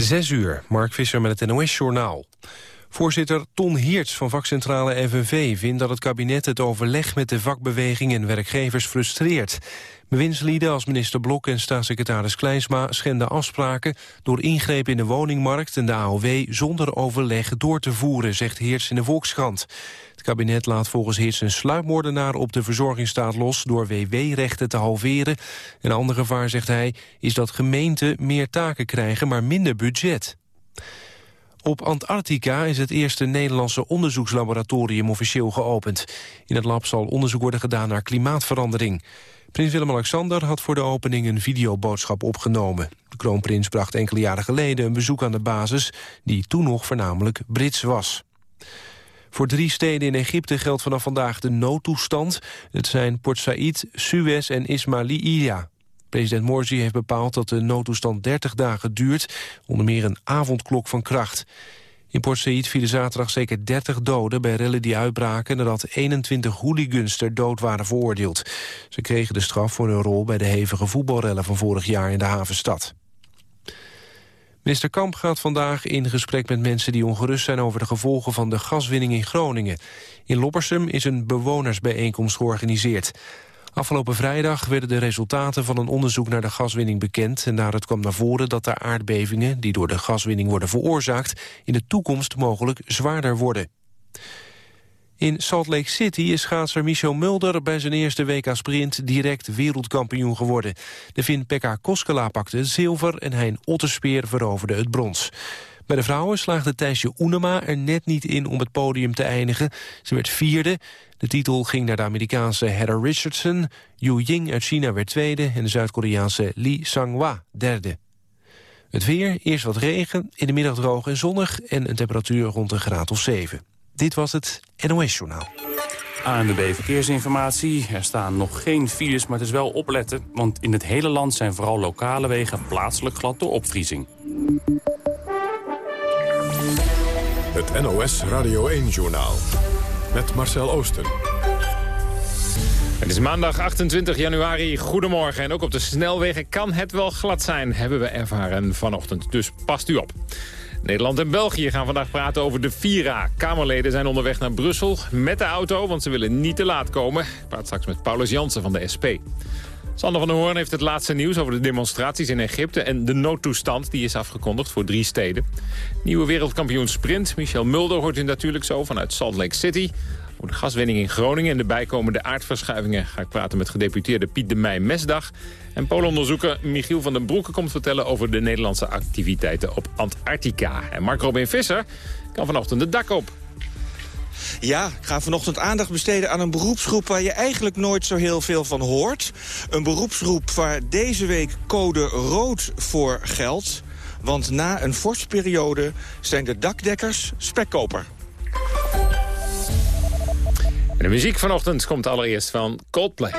Zes uur, Mark Visser met het NOS-journaal. Voorzitter Ton Heerts van vakcentrale FNV vindt dat het kabinet het overleg met de vakbeweging en werkgevers frustreert. Bewindslieden als minister Blok en staatssecretaris Kleinsma schenden afspraken door ingrepen in de woningmarkt en de AOW zonder overleg door te voeren, zegt Heerts in de Volkskrant. Het kabinet laat volgens Heerts een sluipmoordenaar op de verzorgingsstaat los door WW-rechten te halveren. Een ander gevaar, zegt hij, is dat gemeenten meer taken krijgen, maar minder budget. Op Antarctica is het eerste Nederlandse onderzoekslaboratorium officieel geopend. In het lab zal onderzoek worden gedaan naar klimaatverandering. Prins Willem-Alexander had voor de opening een videoboodschap opgenomen. De kroonprins bracht enkele jaren geleden een bezoek aan de basis... die toen nog voornamelijk Brits was. Voor drie steden in Egypte geldt vanaf vandaag de noodtoestand. Het zijn Port Said, Suez en Ismailia. President Morsi heeft bepaald dat de noodtoestand 30 dagen duurt... onder meer een avondklok van kracht. In Port Said vielen zaterdag zeker 30 doden bij rellen die uitbraken... nadat 21 hooligans ter dood waren veroordeeld. Ze kregen de straf voor hun rol bij de hevige voetbalrellen van vorig jaar in de havenstad. Minister Kamp gaat vandaag in gesprek met mensen die ongerust zijn over de gevolgen van de gaswinning in Groningen. In Loppersum is een bewonersbijeenkomst georganiseerd. Afgelopen vrijdag werden de resultaten van een onderzoek naar de gaswinning bekend... en daaruit kwam naar voren dat de aardbevingen die door de gaswinning worden veroorzaakt... in de toekomst mogelijk zwaarder worden. In Salt Lake City is schaatser Michel Mulder bij zijn eerste WK-sprint direct wereldkampioen geworden. De Finn Pekka Koskela pakte zilver en Hein Otterspeer veroverde het brons. Bij de vrouwen slaagde Thijsje Oenema er net niet in om het podium te eindigen. Ze werd vierde. De titel ging naar de Amerikaanse Heather Richardson. Yu Ying uit China werd tweede en de Zuid-Koreaanse Lee Sang-wa derde. Het weer, eerst wat regen, in de middag droog en zonnig... en een temperatuur rond een graad of 7. Dit was het NOS Journaal. ANWB Verkeersinformatie. Er staan nog geen files, maar het is wel opletten. Want in het hele land zijn vooral lokale wegen plaatselijk glad door opvriezing. Het NOS Radio 1-journaal. Met Marcel Oosten. Het is maandag 28 januari. Goedemorgen. En ook op de snelwegen kan het wel glad zijn, hebben we ervaren vanochtend. Dus past u op. Nederland en België gaan vandaag praten over de Vira. Kamerleden zijn onderweg naar Brussel met de auto, want ze willen niet te laat komen. Ik praat straks met Paulus Jansen van de SP. Sander van der Hoorn heeft het laatste nieuws over de demonstraties in Egypte... en de noodtoestand die is afgekondigd voor drie steden. Nieuwe wereldkampioen sprint, Michel Mulder, hoort u natuurlijk zo vanuit Salt Lake City. Over de gaswinning in Groningen en de bijkomende aardverschuivingen... ga ik praten met gedeputeerde Piet de Meij Mesdag. En Poolonderzoeker Michiel van den Broeke komt vertellen... over de Nederlandse activiteiten op Antarctica. En Mark Robin Visser kan vanochtend het dak op. Ja, ik ga vanochtend aandacht besteden aan een beroepsgroep... waar je eigenlijk nooit zo heel veel van hoort. Een beroepsgroep waar deze week code rood voor geldt. Want na een vorstperiode zijn de dakdekkers spekkoper. De muziek vanochtend komt allereerst van Coldplay.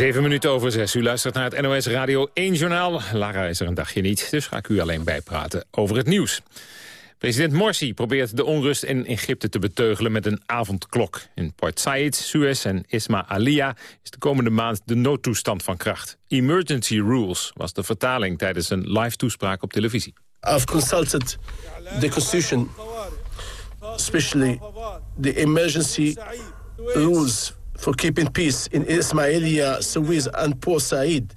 Zeven minuten over zes. U luistert naar het NOS Radio 1 Journaal. Lara is er een dagje niet, dus ga ik u alleen bijpraten over het nieuws. President Morsi probeert de onrust in Egypte te beteugelen met een avondklok. In Port Said, Suez en Isma Alia is de komende maand de noodtoestand van kracht. Emergency rules was de vertaling tijdens een live toespraak op televisie. I've consulted the constitution, especially the emergency rules for keeping peace in Ismailia, Suez and Port Said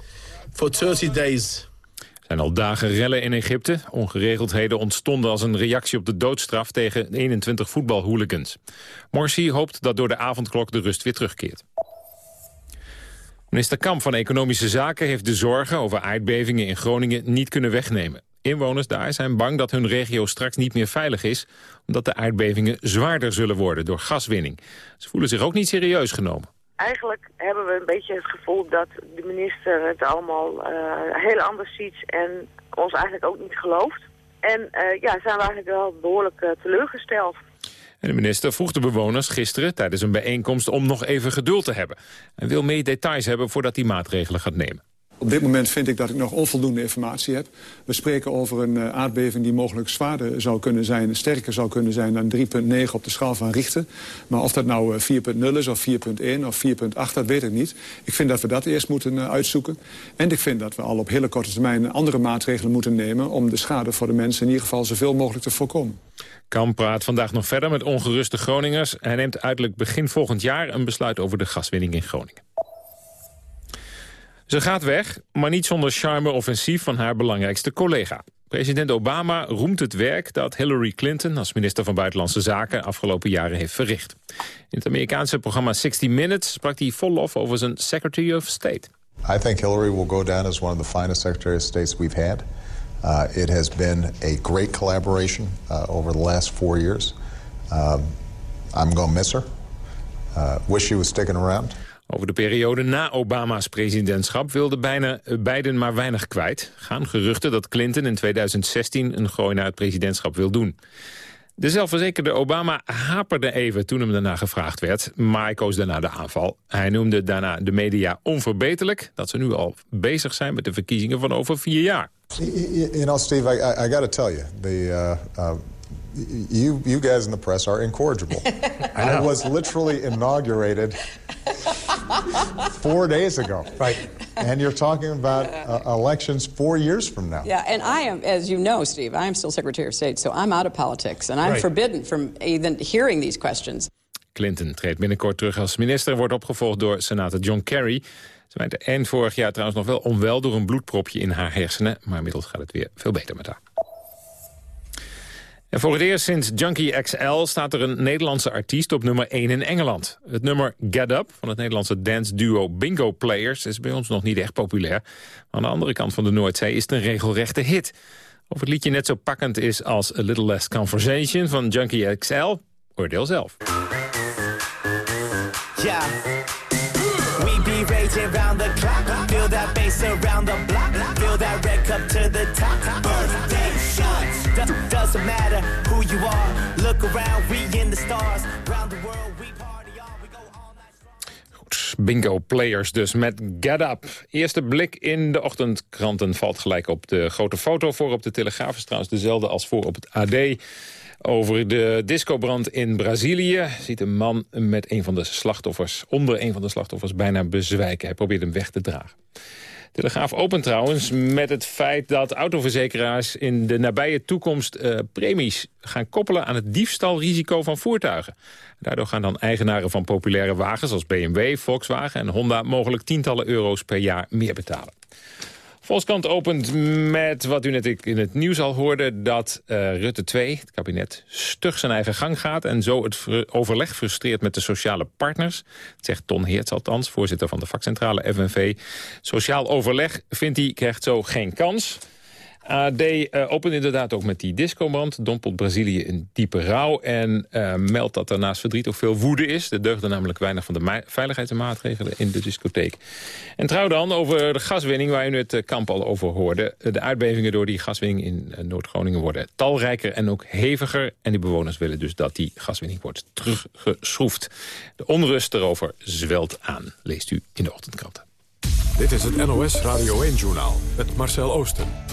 for 30 days. Er zijn al dagen rellen in Egypte. Ongeregeldheden ontstonden als een reactie op de doodstraf tegen 21 voetbalhooligans. Morsi hoopt dat door de avondklok de rust weer terugkeert. Minister Kamp van Economische Zaken heeft de zorgen over aardbevingen in Groningen niet kunnen wegnemen. Inwoners daar zijn bang dat hun regio straks niet meer veilig is... omdat de aardbevingen zwaarder zullen worden door gaswinning. Ze voelen zich ook niet serieus genomen. Eigenlijk hebben we een beetje het gevoel dat de minister het allemaal uh, heel anders ziet... en ons eigenlijk ook niet gelooft. En uh, ja, zijn we eigenlijk wel behoorlijk uh, teleurgesteld. En de minister vroeg de bewoners gisteren tijdens een bijeenkomst om nog even geduld te hebben. En wil meer details hebben voordat hij maatregelen gaat nemen. Op dit moment vind ik dat ik nog onvoldoende informatie heb. We spreken over een uh, aardbeving die mogelijk zwaarder zou kunnen zijn... sterker zou kunnen zijn dan 3,9 op de schaal van Richter. Maar of dat nou 4,0 is of 4,1 of 4,8, dat weet ik niet. Ik vind dat we dat eerst moeten uh, uitzoeken. En ik vind dat we al op hele korte termijn andere maatregelen moeten nemen... om de schade voor de mensen in ieder geval zoveel mogelijk te voorkomen. Kamp praat vandaag nog verder met ongeruste Groningers. Hij neemt uiterlijk begin volgend jaar een besluit over de gaswinning in Groningen. Ze gaat weg, maar niet zonder charme offensief van haar belangrijkste collega. President Obama roemt het werk dat Hillary Clinton als minister van Buitenlandse Zaken afgelopen jaren heeft verricht. In het Amerikaanse programma 60 Minutes sprak hij vol lof over zijn Secretary of State. I think Hillary will go down as one of the finest Secretary of States we've had. Uh, it has been a great collaboration uh, over the last four years. Um, I'm going miss her. Uh, wish she was sticking around. Over de periode na Obama's presidentschap wilden bijna beiden maar weinig kwijt. Gaan geruchten dat Clinton in 2016 een gooi naar het presidentschap wil doen. De zelfverzekerde Obama haperde even toen hem daarna gevraagd werd, maar hij koos daarna de aanval. Hij noemde daarna de media onverbeterlijk dat ze nu al bezig zijn met de verkiezingen van over vier jaar. You know, Steve, I, I, I got to tell you, the, uh, uh, you, you guys in the press are incorrigible. I, I was literally inaugurated four days ago. Right. And you're talking about uh, elections four years from now. Yeah, and I am, as you know, Steve, I am still Secretary of State, so I'm out of politics. And I'm Right. forbidden from even hearing these questions. Clinton treedt binnenkort terug als minister... en wordt opgevolgd door senator John Kerry. Ze werd eind vorig jaar trouwens nog wel onwel door een bloedpropje in haar hersenen... maar inmiddels gaat het weer veel beter met haar. En voor het eerst sinds Junkie XL staat er een Nederlandse artiest op nummer 1 in Engeland. Het nummer Get Up van het Nederlandse dance duo Bingo Players is bij ons nog niet echt populair. Maar aan de andere kant van de Noordzee is het een regelrechte hit. Of het liedje net zo pakkend is als A Little Less Conversation van Junkie XL, oordeel zelf. Yeah. We be raging the clock. Feel that bass around the block. Feel that red cup to the top. Birthday shots. Do- doesn't matter Look around, we in the stars. Round the world, we party. We go. Bingo Players dus met Get Up. Eerste blik in de ochtendkranten valt gelijk op de grote foto voor op de Telegraaf. Is trouwens dezelfde als voor op het AD. Over de discobrand in Brazilië ziet een man met een van de slachtoffers... onder een van de slachtoffers bijna bezwijken. Hij probeert hem weg te dragen. Telegraaf opent trouwens met het feit dat autoverzekeraars... in de nabije toekomst eh, premies gaan koppelen aan het diefstalrisico van voertuigen. Daardoor gaan dan eigenaren van populaire wagens als BMW, Volkswagen en Honda... mogelijk tientallen euro's per jaar meer betalen. Volkskrant opent met wat u net in het nieuws al hoorde... dat eh, Rutte 2, het kabinet, stug zijn eigen gang gaat... en zo het overleg frustreert met de sociale partners. Dat zegt Ton Heerts althans, voorzitter van de vakcentrale FNV. Sociaal overleg, vindt hij, krijgt zo geen kans... AD eh, opent inderdaad ook met die discobrand. Dompelt Brazilië in diepe rouw. En eh, meldt dat er naast verdriet ook veel woede is. Er deugde namelijk weinig van de ma- veiligheidsmaatregelen in de discotheek. En trouw dan over de gaswinning waar u het eh, kamp al over hoorde. De aardbevingen door die gaswinning in Noord-Groningen worden talrijker en ook heviger. En die bewoners willen dus dat die gaswinning wordt teruggeschroefd. De onrust erover zwelt aan, leest u in de ochtendkranten. Dit is het NOS Radio 1-journaal met Marcel Oosten.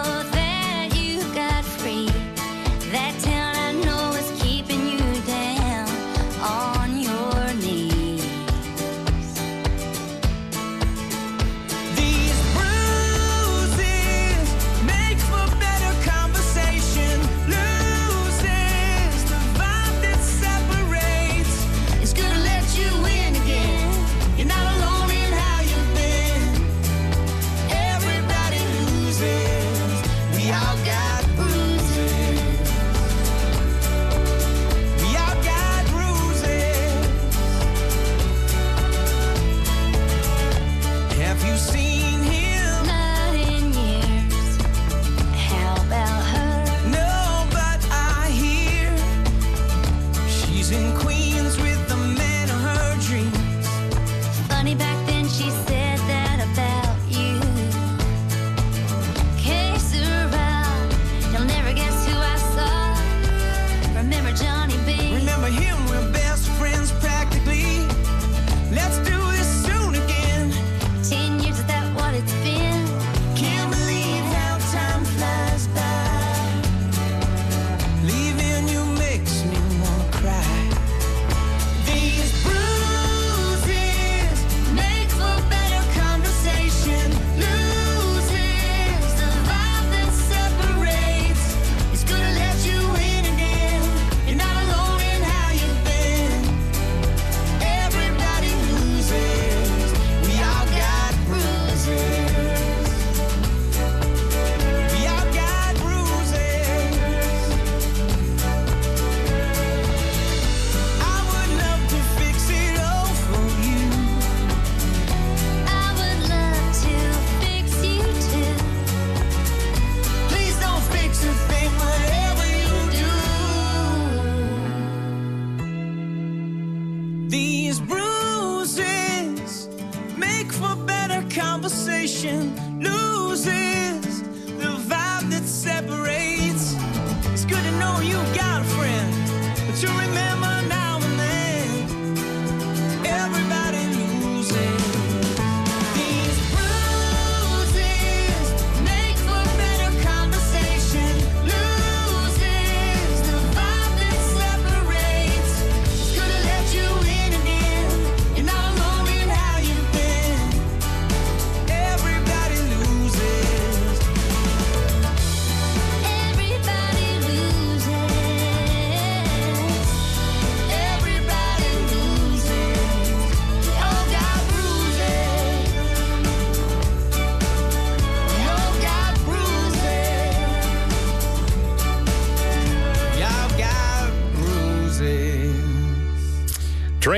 she's in Queens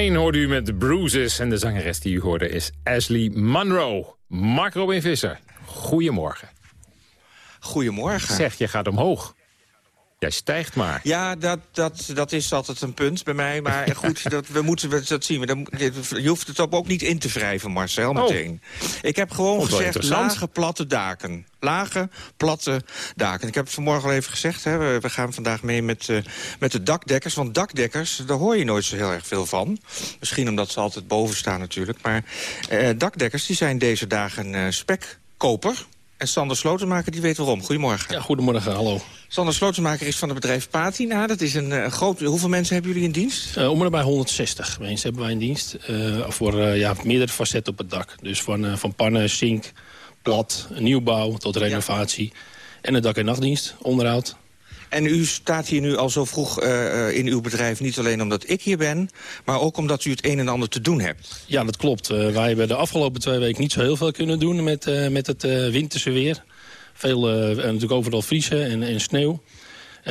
Train hoorde u met de Bruises. En de zangeres die u hoorde is Ashley Monroe. Mark Robin Visser, goedemorgen. Goedemorgen. Zeg, je gaat omhoog. Jij stijgt maar. Ja, dat, dat, dat is altijd een punt bij mij. Maar goed, dat, we moeten we- dat zien. we. Je hoeft het ook niet in te wrijven, Marcel, meteen. Ik heb gewoon gezegd lage, platte daken. Lage, platte daken. Ik heb het vanmorgen al even gezegd. Hè. We, we gaan vandaag mee met, eh, met de dakdekkers. Want dakdekkers, daar hoor je nooit zo heel erg veel van. Misschien omdat ze altijd boven staan natuurlijk. Maar eh, dakdekkers die zijn deze dagen eh, spekkoper. En Sander Slotenmaker die weet waarom. Goedemorgen. Ja, goedemorgen, hallo. Sander Slotenmaker is van het bedrijf Patina. Dat is een eh, groot... Hoeveel mensen hebben jullie in dienst? Eh, om en bij 160 mensen hebben wij in dienst. eh, voor ja, meerdere facetten op het dak. Dus van, van pannen, zink, plat, nieuwbouw tot renovatie. En het dak- en nachtdienst, onderhoud. En u staat hier nu al zo vroeg eh, eh, in uw bedrijf... niet alleen omdat ik hier ben, maar ook omdat u het een en ander te doen hebt. Ja, dat klopt. Eh, wij hebben de afgelopen twee weken niet zo heel veel kunnen doen met, met het winterse weer. Veel, natuurlijk overal vriezen en, en sneeuw.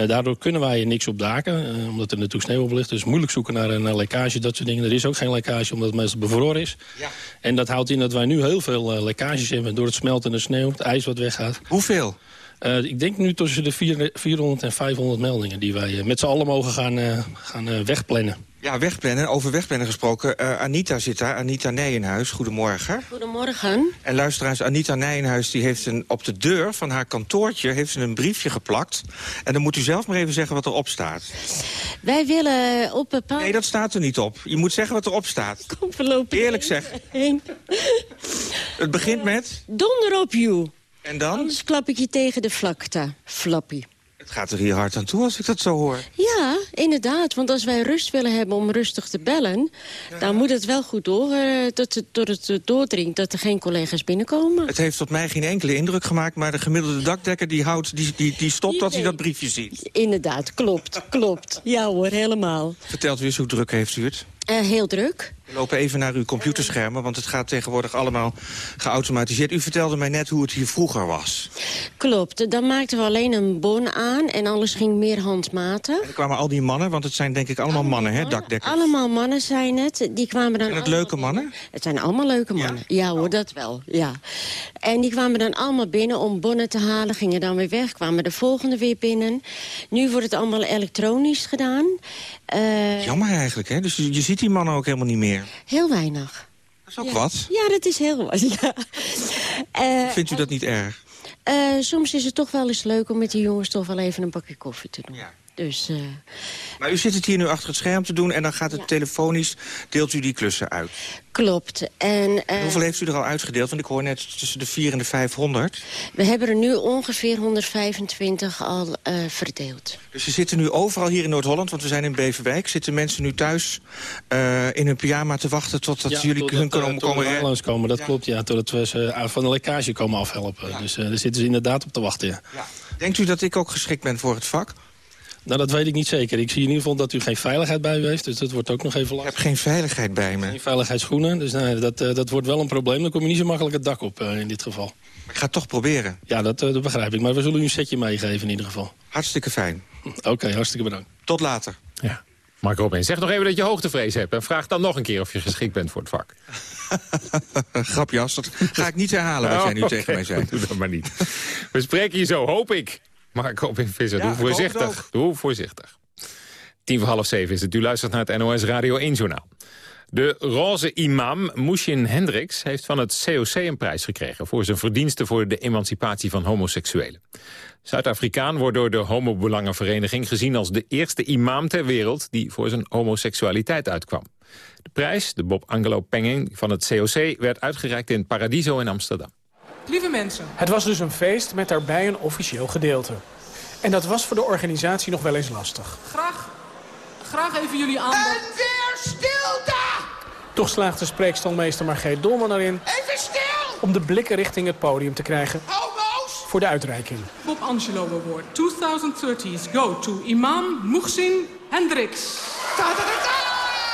Daardoor kunnen wij niks op daken, omdat er natuurlijk sneeuw op ligt. Dus moeilijk zoeken naar, naar lekkage, dat soort dingen. Er is ook geen lekkage, omdat het meestal bevroren is. Ja. En dat houdt in dat wij nu heel veel lekkages hebben... door het smeltende sneeuw, het ijs wat weggaat. Hoeveel? Eh, ik denk nu tussen de vier- 400 en 500 meldingen... die wij eh, met z'n allen mogen gaan, eh, gaan wegplannen. Ja, wegplannen. Over wegplannen gesproken. Eh, Anita zit daar, Anita Nijenhuis. Goedemorgen. Goedemorgen. En luisteraars, Anita Nijenhuis die heeft een, op de deur van haar kantoortje heeft ze een briefje geplakt. En dan moet u zelf maar even zeggen wat erop staat. Wij willen op bepaalde... Nee, dat staat er niet op. Je moet zeggen wat erop staat. Kom, lopen Eerlijk zeg. heen. Het begint met... Donder op you. En dan? Anders klap ik je tegen de vlakte. Flappy. Het gaat er hier hard aan toe als ik dat zo hoor. Ja, inderdaad. Want als wij rust willen hebben om rustig te bellen... dan moet het wel goed door, eh, tot, het- tot het eh, doordringt dat er geen collega's binnenkomen. Het heeft op mij geen enkele indruk gemaakt... maar de gemiddelde dakdekker die, houdt, die, die, die stopt als hij dat briefje ziet. Inderdaad, klopt, klopt. Ja hoor, helemaal. Vertelt u eens hoe druk heeft u het? Eh, heel druk. Lopen even naar uw computerschermen, want het gaat tegenwoordig allemaal geautomatiseerd. U vertelde mij net hoe het hier vroeger was. Klopt. Dan maakten we alleen een bon aan en alles ging meer handmatig. Er kwamen al die mannen, want het zijn denk ik allemaal mannen, hè, dakdekkers. Allemaal mannen zijn het. Die kwamen dan Zijn het leuke mannen? Het zijn allemaal leuke mannen. Ja, hoor, dat wel. Ja. En die kwamen dan allemaal binnen om bonnen te halen. Gingen dan weer weg. Kwamen de volgende weer binnen. Nu wordt het allemaal elektronisch gedaan. Eh, Jammer eigenlijk, hè? Dus je ziet die mannen ook helemaal niet meer. Heel weinig. Dat is ook ja. wat. Ja, dat is heel wat. Ja. Eh, Vindt u dat niet erg? eh, soms is het toch wel eens leuk om met die jongens toch wel even een bakje koffie te doen. Dus eh, Maar u zit het hier nu achter het scherm te doen... en dan gaat het telefonisch, deelt u die klussen uit. klopt. En, eh, En hoeveel heeft u er al uitgedeeld? Want ik hoor net tussen de 4 en de 500. we hebben er nu ongeveer 125 al eh, verdeeld. Dus ze zitten nu overal hier in Noord-Holland, want we zijn in Beverwijk. Zitten mensen nu thuis eh, in hun pyjama te wachten totdat Ja, jullie hun eh, komen, komen dat klopt. Ja, totdat we ze van de lekkage komen afhelpen. Dus eh, daar zitten ze inderdaad op te wachten, ja. Denkt u dat ik ook geschikt ben voor het vak? Nou, dat weet ik niet zeker. Ik zie in ieder geval dat u geen veiligheid bij u heeft. Dus dat wordt ook nog even lastig. Ik heb geen veiligheid bij me. Geen veiligheidsschoenen. Dus nee, dat, eh, dat wordt wel een probleem. Dan kom je niet zo makkelijk het dak op eh, in dit geval. Maar ik ga het toch proberen. Ja, dat, eh, dat begrijp ik. Maar we zullen u een setje meegeven in ieder geval. Hartstikke fijn. Oké, hartstikke bedankt. Tot later. Mark Robin, zeg nog even dat je hoogtevrees hebt... en vraag dan nog een keer of je geschikt bent voor het vak. Grapje, Jas, dat ga ik niet herhalen wat jij nu Oh, tegen mij zei. Doe dat maar niet. We spreken je zo, hoop ik. Mark Robin Visser, Ja, doe voorzichtig. Doe voorzichtig. Tien voor half zeven is het. U luistert naar het NOS Radio 1 Journaal. De roze imam Mushin Hendricks heeft van het COC een prijs gekregen... voor zijn verdiensten voor de emancipatie van homoseksuelen. Zuid-Afrikaan wordt door de Homobelangenvereniging gezien als de eerste imam ter wereld... die voor zijn homoseksualiteit uitkwam. De prijs, de Bob Angelo Penging van het COC... werd uitgereikt in Paradiso in Amsterdam. Lieve mensen. Het was dus een feest met daarbij een officieel gedeelte. En dat was voor de organisatie nog wel eens lastig. Graag, graag even jullie aandacht. En weer stilte! Toch slaagde spreekstalmeester Margreet Dolman erin... Even stil! om de blikken richting het podium te krijgen Homo's! voor de uitreiking. Bob Angelo Award 2030's go to Imam Muhsin Hendricks.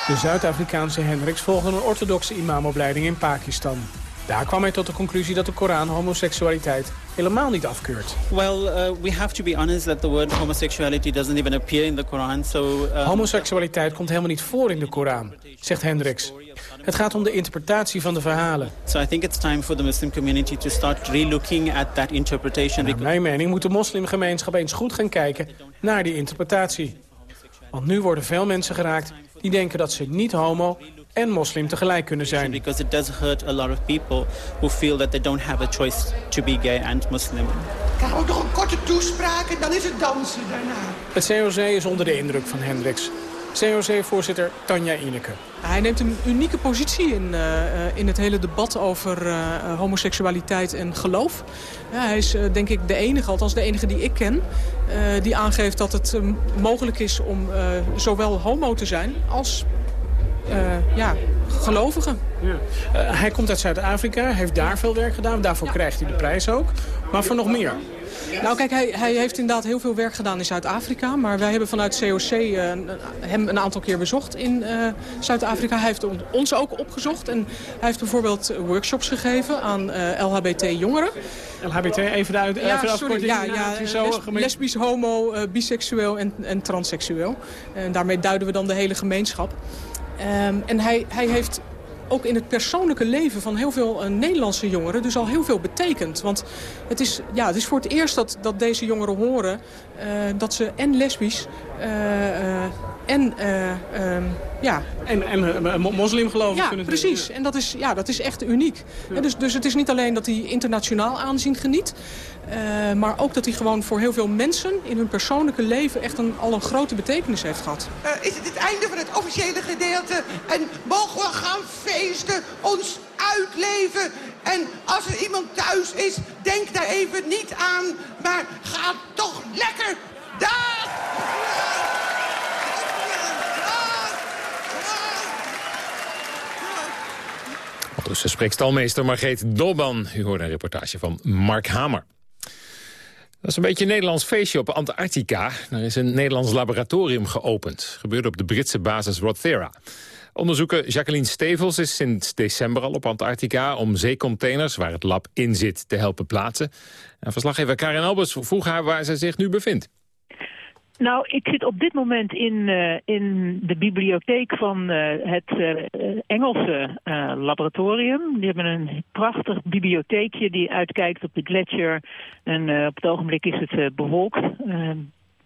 De Zuid-Afrikaanse Hendricks volgde een orthodoxe imamopleiding in Pakistan. Daar kwam hij tot de conclusie dat de Koran homoseksualiteit helemaal niet afkeurt. Well, uh, we have to be honest that the word homosexuality doesn't even appear in the Quran. So, uh, Homoseksualiteit komt helemaal niet voor in de Koran, zegt Hendricks. Het gaat om de interpretatie van de verhalen. so I think it's time for the Muslim community to start relooking at that interpretation. Naar mijn mening moet de moslimgemeenschap eens goed gaan kijken naar die interpretatie. Want nu worden veel mensen geraakt die denken dat ze niet homo en moslim tegelijk kunnen zijn. Because it does hurt a lot of people who feel that they don't have a choice to be gay and Muslim. Ik krijg ook nog een korte toespraak en dan is het dansen daarna. Het COC is onder de indruk van Hendricks. COC-voorzitter Tanja Ineke. Hij neemt een unieke positie in, eh, eh, in het hele debat over eh, homoseksualiteit en geloof. Ja, hij is denk ik de enige, althans de enige die ik ken... eh, die aangeeft dat het mogelijk is om eh, zowel homo te zijn als ja, gelovigen. Eh, hij komt uit Zuid-Afrika, heeft daar veel werk gedaan. Daarvoor krijgt hij de prijs ook. Maar voor nog meer. Nou kijk, hij, hij heeft inderdaad heel veel werk gedaan in Zuid-Afrika. Maar wij hebben vanuit COC eh, hem een aantal keer bezocht in eh, Zuid-Afrika. Hij heeft on- ons ook opgezocht. En hij heeft bijvoorbeeld workshops gegeven aan eh, LHBT-jongeren. LHBT, even de, uit, Ja, even de afkorting. ja, ja, zo les- lesbisch, homo, eh, biseksueel en, en transseksueel. En daarmee duiden we dan de hele gemeenschap. Ehm, en hij, hij heeft ook in het persoonlijke leven van heel veel eh, Nederlandse jongeren dus al heel veel betekend. Want het is, ja, het is voor het eerst dat, dat deze jongeren horen eh, dat ze en lesbisch eh, en ehm, ja, En, en eh, mo- moslimgeloven ja, kunnen precies. En dat is, ja, dat is echt uniek. Ja, dus, dus het is niet alleen dat hij internationaal aanzien geniet... eh, maar ook dat hij gewoon voor heel veel mensen in hun persoonlijke leven... echt een, al een grote betekenis heeft gehad. Eh, is het het einde van het officiële gedeelte. En mogen we gaan feesten, ons uitleven. En als er iemand thuis is, denk daar even niet aan. Maar ga toch lekker. Dag! Dus de spreekstalmeester Margreet Dolban. U hoorde een reportage van Mark Hamer. Dat is een beetje een Nederlands feestje op Antarctica. Er is een Nederlands laboratorium geopend. Gebeurde op de Britse basis Rothera. Onderzoeker Jacqueline Stevels is sinds december al op Antarctica... om zeecontainers waar het lab in zit te helpen plaatsen. En verslaggever Karin Albers vroeg haar waar zij zich nu bevindt. Nou, ik zit op dit moment in, eh, in de bibliotheek van eh, het eh, Engelse laboratorium. Die hebben een prachtig bibliotheekje die uitkijkt op de gletsjer. En op het ogenblik is het bewolkt.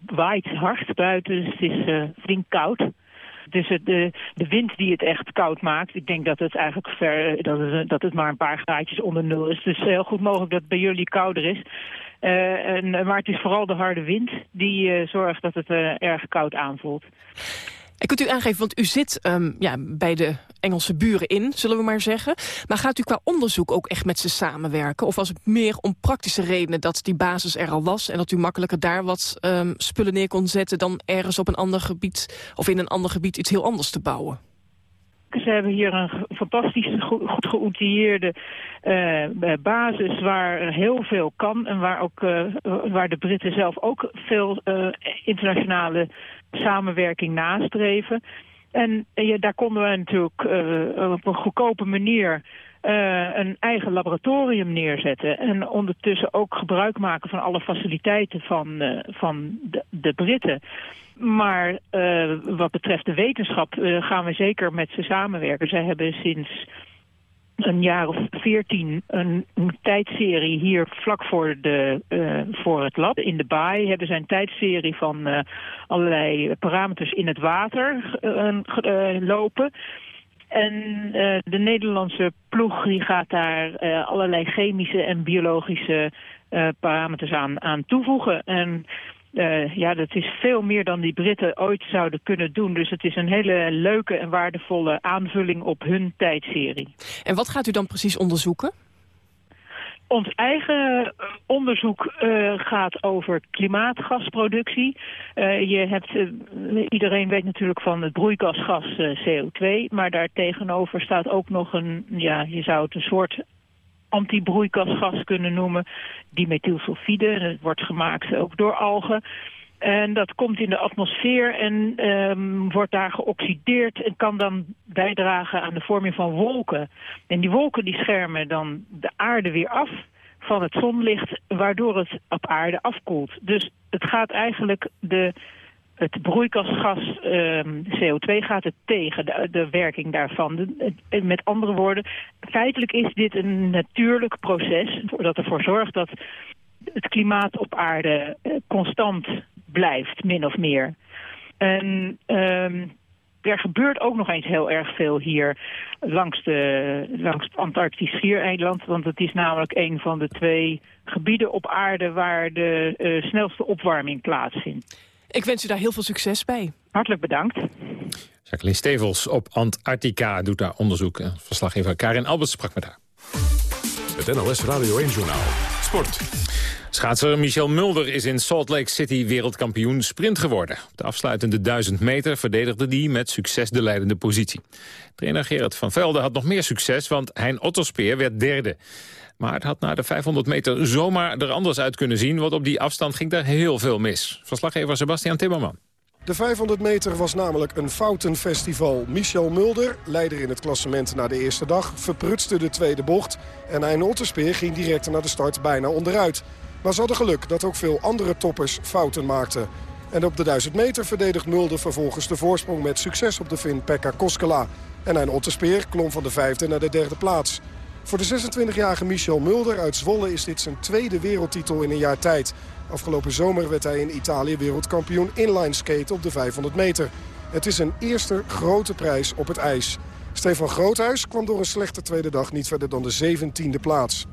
Waait hard buiten, dus het is flink koud. Dus het, de, de wind die het echt koud maakt, ik denk dat het eigenlijk ver, dat het, dat het maar een paar graadjes onder nul is. Dus heel goed mogelijk dat het bij jullie kouder is. Eh, en, maar het is vooral de harde wind die eh, zorgt dat het eh, erg koud aanvoelt. En kunt u aangeven, want u zit ehm, ja, bij de Engelse buren in, zullen we maar zeggen. Maar gaat u qua onderzoek ook echt met ze samenwerken? Of was het meer om praktische redenen dat die basis er al was... en dat u makkelijker daar wat ehm, spullen neer kon zetten... dan ergens op een ander gebied of in een ander gebied iets heel anders te bouwen? Ze hebben hier een fantastisch go- goed geoutilleerde eh, eh, basis waar heel veel kan en waar, ook, eh, waar de Britten zelf ook veel eh, internationale samenwerking nastreven. En eh, ja, daar konden we natuurlijk eh, op een goedkope manier eh, een eigen laboratorium neerzetten. En ondertussen ook gebruik maken van alle faciliteiten van, eh, van de, de Britten. Maar eh, wat betreft de wetenschap eh, gaan we zeker met ze samenwerken. Zij hebben sinds een jaar of veertien een, een tijdserie hier vlak voor, de, eh, voor het lab in de baai. Hebben zij een tijdserie van eh, allerlei parameters in het water eh, lopen. En de Nederlandse ploeg die gaat daar allerlei chemische en biologische parameters aan, aan toevoegen. En eh, ja, dat is veel meer dan die Britten ooit zouden kunnen doen. Dus het is een hele leuke en waardevolle aanvulling op hun tijdserie. En wat gaat u dan precies onderzoeken? Ons eigen eh, onderzoek eh, gaat over klimaatgasproductie. Je hebt, iedereen weet natuurlijk van het broeikasgas eh, CO2, maar daar tegenover staat ook nog een, ja, je zou het een soort antibroeikasgas kunnen noemen, dimethylsulfide. Het wordt gemaakt ook door algen. En dat komt in de atmosfeer en ehm, wordt daar geoxideerd en kan dan bijdragen aan de vorming van wolken. En die wolken die schermen dan de aarde weer af van het zonlicht, waardoor het op aarde afkoelt. Dus het gaat eigenlijk de, het broeikasgas ehm, CO2 gaat het tegen, de, de werking daarvan. Met andere woorden, feitelijk is dit een natuurlijk proces dat ervoor zorgt dat het klimaat op aarde eh, constant blijft, min of meer. En ehm, er gebeurt ook nog eens heel erg veel hier langs, de, langs het Antarctisch Schiereiland. Want het is namelijk een van de twee gebieden op aarde waar de eh, snelste opwarming plaatsvindt. Ik wens u daar heel veel succes bij. Hartelijk bedankt. Jacqueline Stevels op Antarctica doet daar onderzoek. Verslaggever Karin Albers sprak met haar. Het NLS Radio 1-journaal. Sport. Schaatser Michel Mulder is in Salt Lake City wereldkampioen sprint geworden. Op de afsluitende 1000 meter verdedigde hij met succes de leidende positie. Trainer Gerard van Velde had nog meer succes, want Hein Otterspeer werd derde. Maar het had na de 500 meter zomaar er anders uit kunnen zien... want op die afstand ging daar heel veel mis. Verslaggever Sebastian Timmerman. De 500 meter was namelijk een foutenfestival. Michel Mulder, leider in het klassement na de eerste dag, verprutste de tweede bocht. En Hein Otterspeer ging direct na de start bijna onderuit. Maar ze hadden geluk dat ook veel andere toppers fouten maakten. En op de 1000 meter verdedigt Mulder vervolgens de voorsprong met succes op de Fin Pekka Koskela. En Hein Otterspeer klom van de vijfde naar de derde plaats. Voor de 26-jarige Michel Mulder uit Zwolle is dit zijn tweede wereldtitel in een jaar tijd. Afgelopen zomer werd hij in Italië wereldkampioen inline skate op de 500 meter. Het is een eerste grote prijs op het ijs. Stefan Groothuis kwam door een slechte tweede dag niet verder dan de 17e plaats.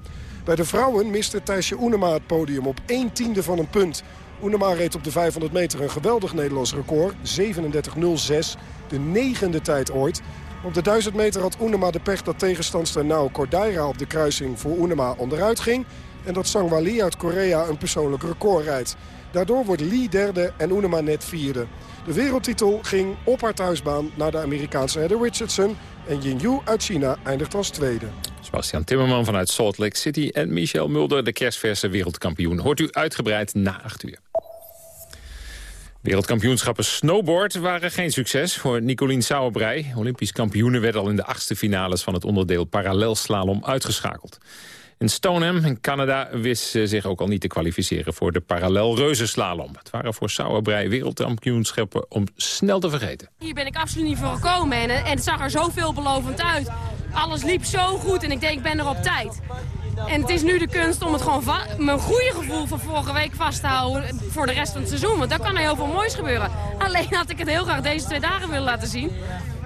Bij de vrouwen miste Thijsje Oenema het podium op 1 tiende van een punt. Oenema reed op de 500 meter een geweldig Nederlands record, 37.06, de negende tijd ooit. Op de 1000 meter had Oenema de pech dat tegenstandster Nao Cordaira op de kruising voor Oenema onderuit ging. En dat Sangwa uit Korea een persoonlijk record rijdt. Daardoor wordt Lee derde en Oenema net vierde. De wereldtitel ging op haar thuisbaan naar de Amerikaanse Heather Richardson. En Yin uit China eindigt als tweede. Sebastian Timmerman vanuit Salt Lake City en Michel Mulder, de kerstverse wereldkampioen. Hoort u uitgebreid na 8 uur. Wereldkampioenschappen snowboard waren geen succes voor Nicolien Sauerbrei. Olympisch kampioene werd al in de achtste finales van het onderdeel parallelslalom uitgeschakeld. In Stoneham in Canada wist ze zich ook al niet te kwalificeren voor de parallel reuzenslalom. Het waren voor Sauerbrei wereldkampioenschappen om snel te vergeten. Hier ben ik absoluut niet voor gekomen en, en het zag er zo veelbelovend uit. Alles liep zo goed en ik denk ik ben er op tijd. En het is nu de kunst om het gewoon mijn goede gevoel van vorige week vast te houden voor de rest van het seizoen. Want dan kan er heel veel moois gebeuren. Alleen had ik het heel graag deze twee dagen willen laten zien.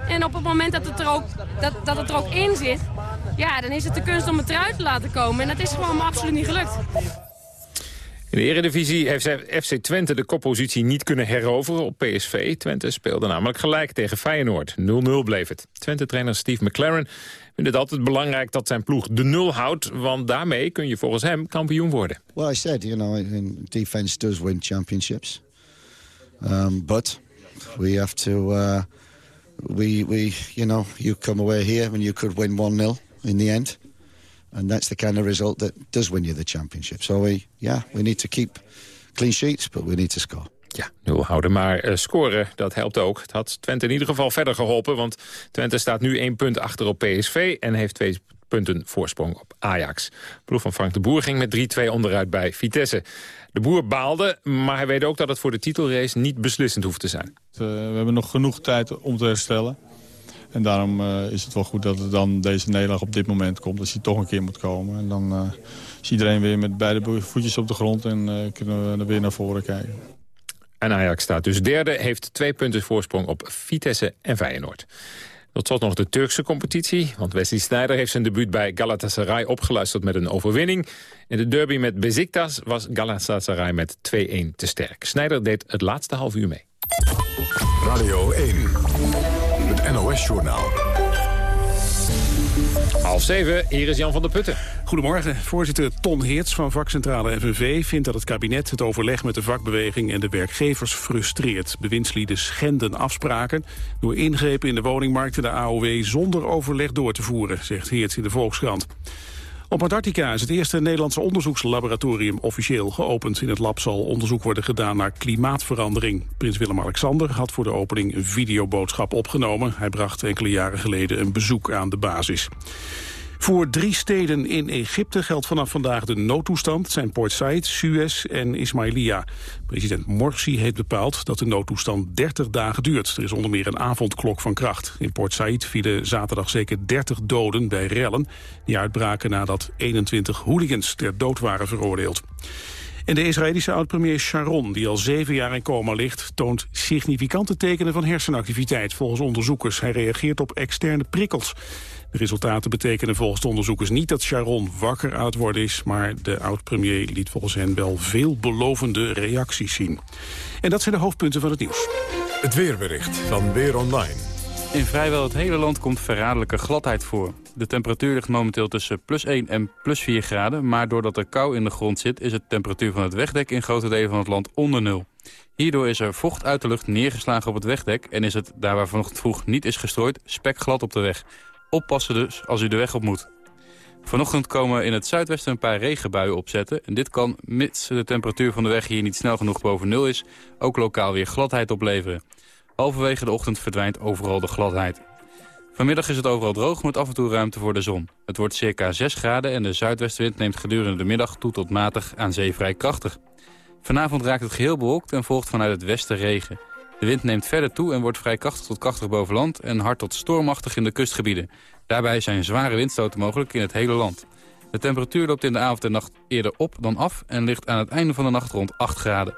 En op het moment dat het er ook, dat, dat het er ook in zit, ja, dan is het de kunst om het eruit te laten komen. En dat is gewoon me absoluut niet gelukt. In de Eredivisie heeft FC Twente de koppositie niet kunnen heroveren op PSV. Twente speelde namelijk gelijk tegen Feyenoord. 0-0 bleef het. Twente-trainer Steve McLaren vindt het altijd belangrijk dat zijn ploeg de nul houdt... want daarmee kun je volgens hem kampioen worden. Well, I said, you know, defense does win championships, um, but we have to. Uh, we we you know you come away here and you could win one 0 in the end, and that's the kind of result that does win you the championship. So we yeah we need to keep clean sheets, but we need to score. Ja, nul houden, maar eh, scoren, dat helpt ook. Het had Twente in ieder geval verder geholpen... want Twente staat nu één punt achter op PSV... en heeft twee punten voorsprong op Ajax. De ploeg van Frank de Boer ging met 3-2 onderuit bij Vitesse. De Boer baalde, maar hij weet ook dat het voor de titelrace... niet beslissend hoeft te zijn. Eh, we hebben nog genoeg tijd om te herstellen. En daarom eh, is het wel goed dat er dan deze nederlaag op dit moment komt. Als hij toch een keer moet komen. En dan is iedereen weer met beide voetjes op de grond en kunnen we er weer naar voren kijken. En Ajax staat dus derde, heeft twee punten voorsprong op Vitesse en Feyenoord. Tot slot nog de Turkse competitie, want Wesley Sneijder heeft zijn debuut bij Galatasaray opgeluisterd met een overwinning. In de derby met Besiktas was Galatasaray met 2-1 te sterk. Sneijder deed het laatste half uur mee. Radio 1, het NOS-journaal. Half zeven, hier is Jan van der Putten. Goedemorgen. Voorzitter Ton Heerts van vakcentrale FNV vindt dat het kabinet het overleg met de vakbeweging en de werkgevers frustreert. Bewindslieden schenden afspraken door ingrepen in de woningmarkt en de AOW zonder overleg door te voeren, zegt Heerts in de Volkskrant. Op Antarctica is het eerste Nederlandse onderzoekslaboratorium officieel geopend. In het lab zal onderzoek worden gedaan naar klimaatverandering. Prins Willem-Alexander had voor de opening een videoboodschap opgenomen. Hij bracht enkele jaren geleden een bezoek aan de basis. Voor drie steden in Egypte geldt vanaf vandaag de noodtoestand. Het zijn Port Said, Suez en Ismailia. President Morsi heeft bepaald dat de noodtoestand 30 dagen duurt. Er is onder meer een avondklok van kracht. In Port Said vielen zaterdag zeker 30 doden bij rellen... die uitbraken nadat 21 hooligans ter dood waren veroordeeld. En de Israëlische oud-premier Sharon, die al zeven jaar in coma ligt... toont significante tekenen van hersenactiviteit volgens onderzoekers. Hij reageert op externe prikkels. De resultaten betekenen volgens de onderzoekers niet dat Sharon wakker aan het worden is... maar de oud-premier liet volgens hen wel veelbelovende reacties zien. En dat zijn de hoofdpunten van het nieuws. Het weerbericht van Weer Online. In vrijwel het hele land komt verraderlijke gladheid voor. De temperatuur ligt momenteel tussen plus 1 en plus 4 graden... maar doordat er kou in de grond zit... is de temperatuur van het wegdek in grote delen van het land onder nul. Hierdoor is er vocht uit de lucht neergeslagen op het wegdek... en is het, daar waar vanochtend vroeg niet is gestrooid, spekglad op de weg. Oppassen dus als u de weg op moet. Vanochtend komen in het zuidwesten een paar regenbuien opzetten. En dit kan, mits de temperatuur van de weg hier niet snel genoeg boven nul is... ook lokaal weer gladheid opleveren. Halverwege de ochtend verdwijnt overal de gladheid. Vanmiddag is het overal droog met af en toe ruimte voor de zon. Het wordt circa 6 graden en de zuidwestenwind neemt gedurende de middag toe tot matig aan zee vrij krachtig. Vanavond raakt het geheel bewolkt en volgt vanuit het westen regen. De wind neemt verder toe en wordt vrij krachtig tot krachtig boven land... en hard tot stormachtig in de kustgebieden. Daarbij zijn zware windstoten mogelijk in het hele land. De temperatuur loopt in de avond en nacht eerder op dan af... en ligt aan het einde van de nacht rond 8 graden.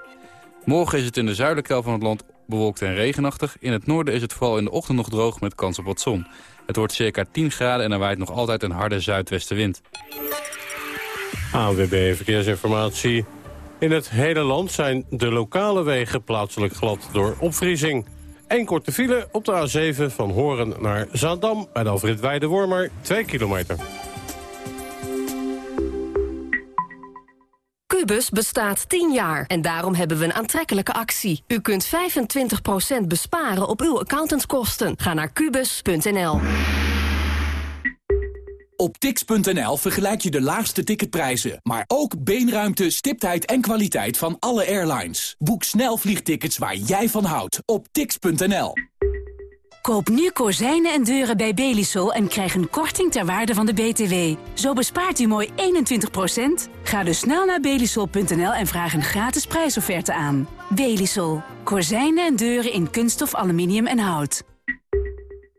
Morgen is het in de zuidelijke helft van het land bewolkt en regenachtig. In het noorden is het vooral in de ochtend nog droog met kans op wat zon. Het wordt circa 10 graden en er waait nog altijd een harde zuidwestenwind. AWB Verkeersinformatie. In het hele land zijn de lokale wegen plaatselijk glad door opvriezing. Eén korte file op de A7 van Horen naar Zaandam... bij de Alfred Weide-Wormer, 2 kilometer. Cubus bestaat 10 jaar en daarom hebben we een aantrekkelijke actie. U kunt 25% besparen op uw accountantskosten. Ga naar kubus.nl. Op tix.nl vergelijk je de laagste ticketprijzen, maar ook beenruimte, stiptheid en kwaliteit van alle airlines. Boek snel vliegtickets waar jij van houdt op tix.nl. Koop nu kozijnen en deuren bij Belisol en krijg een korting ter waarde van de BTW. Zo bespaart u mooi 21%. Ga dus snel naar belisol.nl en vraag een gratis prijsofferte aan. Belisol. Kozijnen en deuren in kunststof, aluminium en hout.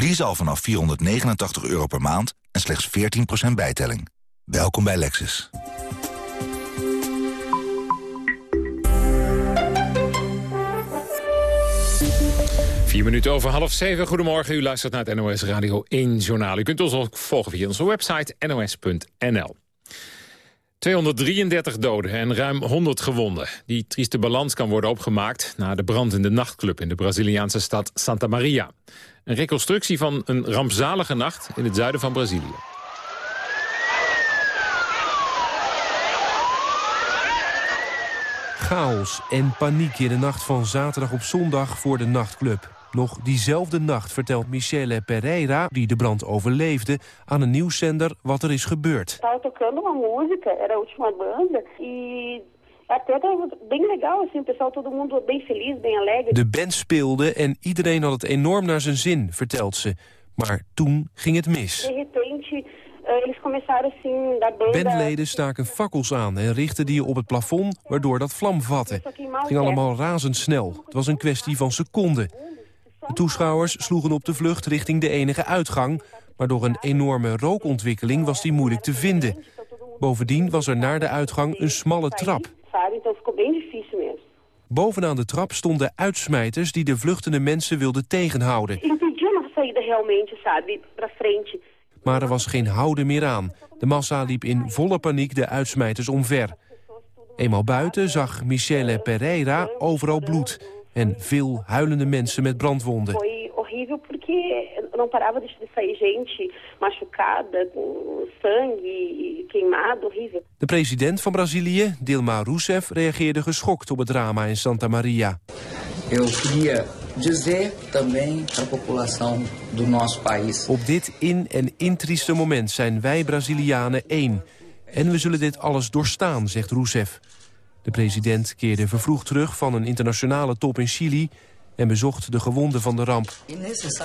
Lease al vanaf 489 euro per maand en slechts 14% bijtelling. Welkom bij Lexus. Vier minuten over half zeven. Goedemorgen, u luistert naar het NOS Radio 1 Journaal. U kunt ons ook volgen via onze website nos.nl. 233 doden en ruim 100 gewonden. Die trieste balans kan worden opgemaakt na de brand in de nachtclub in de Braziliaanse stad Santa Maria. Een reconstructie van een rampzalige nacht in het zuiden van Brazilië. Chaos en paniek in de nacht van zaterdag op zondag voor de nachtclub. Nog diezelfde nacht vertelt Michele Pereira, die de brand overleefde... aan een nieuwszender wat er is gebeurd. Tava tocando uma música, era a última banda, e até tava bem legal, assim, o pessoal, todo mundo bem feliz, bem alegre. De band speelde en iedereen had het enorm naar zijn zin, vertelt ze. Maar toen ging het mis. De repente, eh. Bandleden staken fakkels aan en richtten die op het plafond, waardoor dat vlam vatte. Het ging allemaal razendsnel. Het was een kwestie van seconden. De toeschouwers sloegen op de vlucht richting de enige uitgang... maar door een enorme rookontwikkeling was die moeilijk te vinden. Bovendien was er naar de uitgang een smalle trap. Bovenaan de trap stonden uitsmijters die de vluchtende mensen wilden tegenhouden. Maar er was geen houden meer aan. De massa liep in volle paniek de uitsmijters omver. Eenmaal buiten zag Michele Pereira overal bloed... en veel huilende mensen met brandwonden. Horrível porque não parava de sair gente machucada, com sangue, e queimado, horrível. De president van Brazilië, Dilma Rousseff, reageerde geschokt op het drama in Santa Maria. Eu queria dizer também para a população do nosso país. Op dit in- en intrieste moment zijn wij Brazilianen één. En we zullen dit alles doorstaan, zegt Rousseff. De president keerde vervroegd terug van een internationale top in Chili... en bezocht de gewonden van de ramp.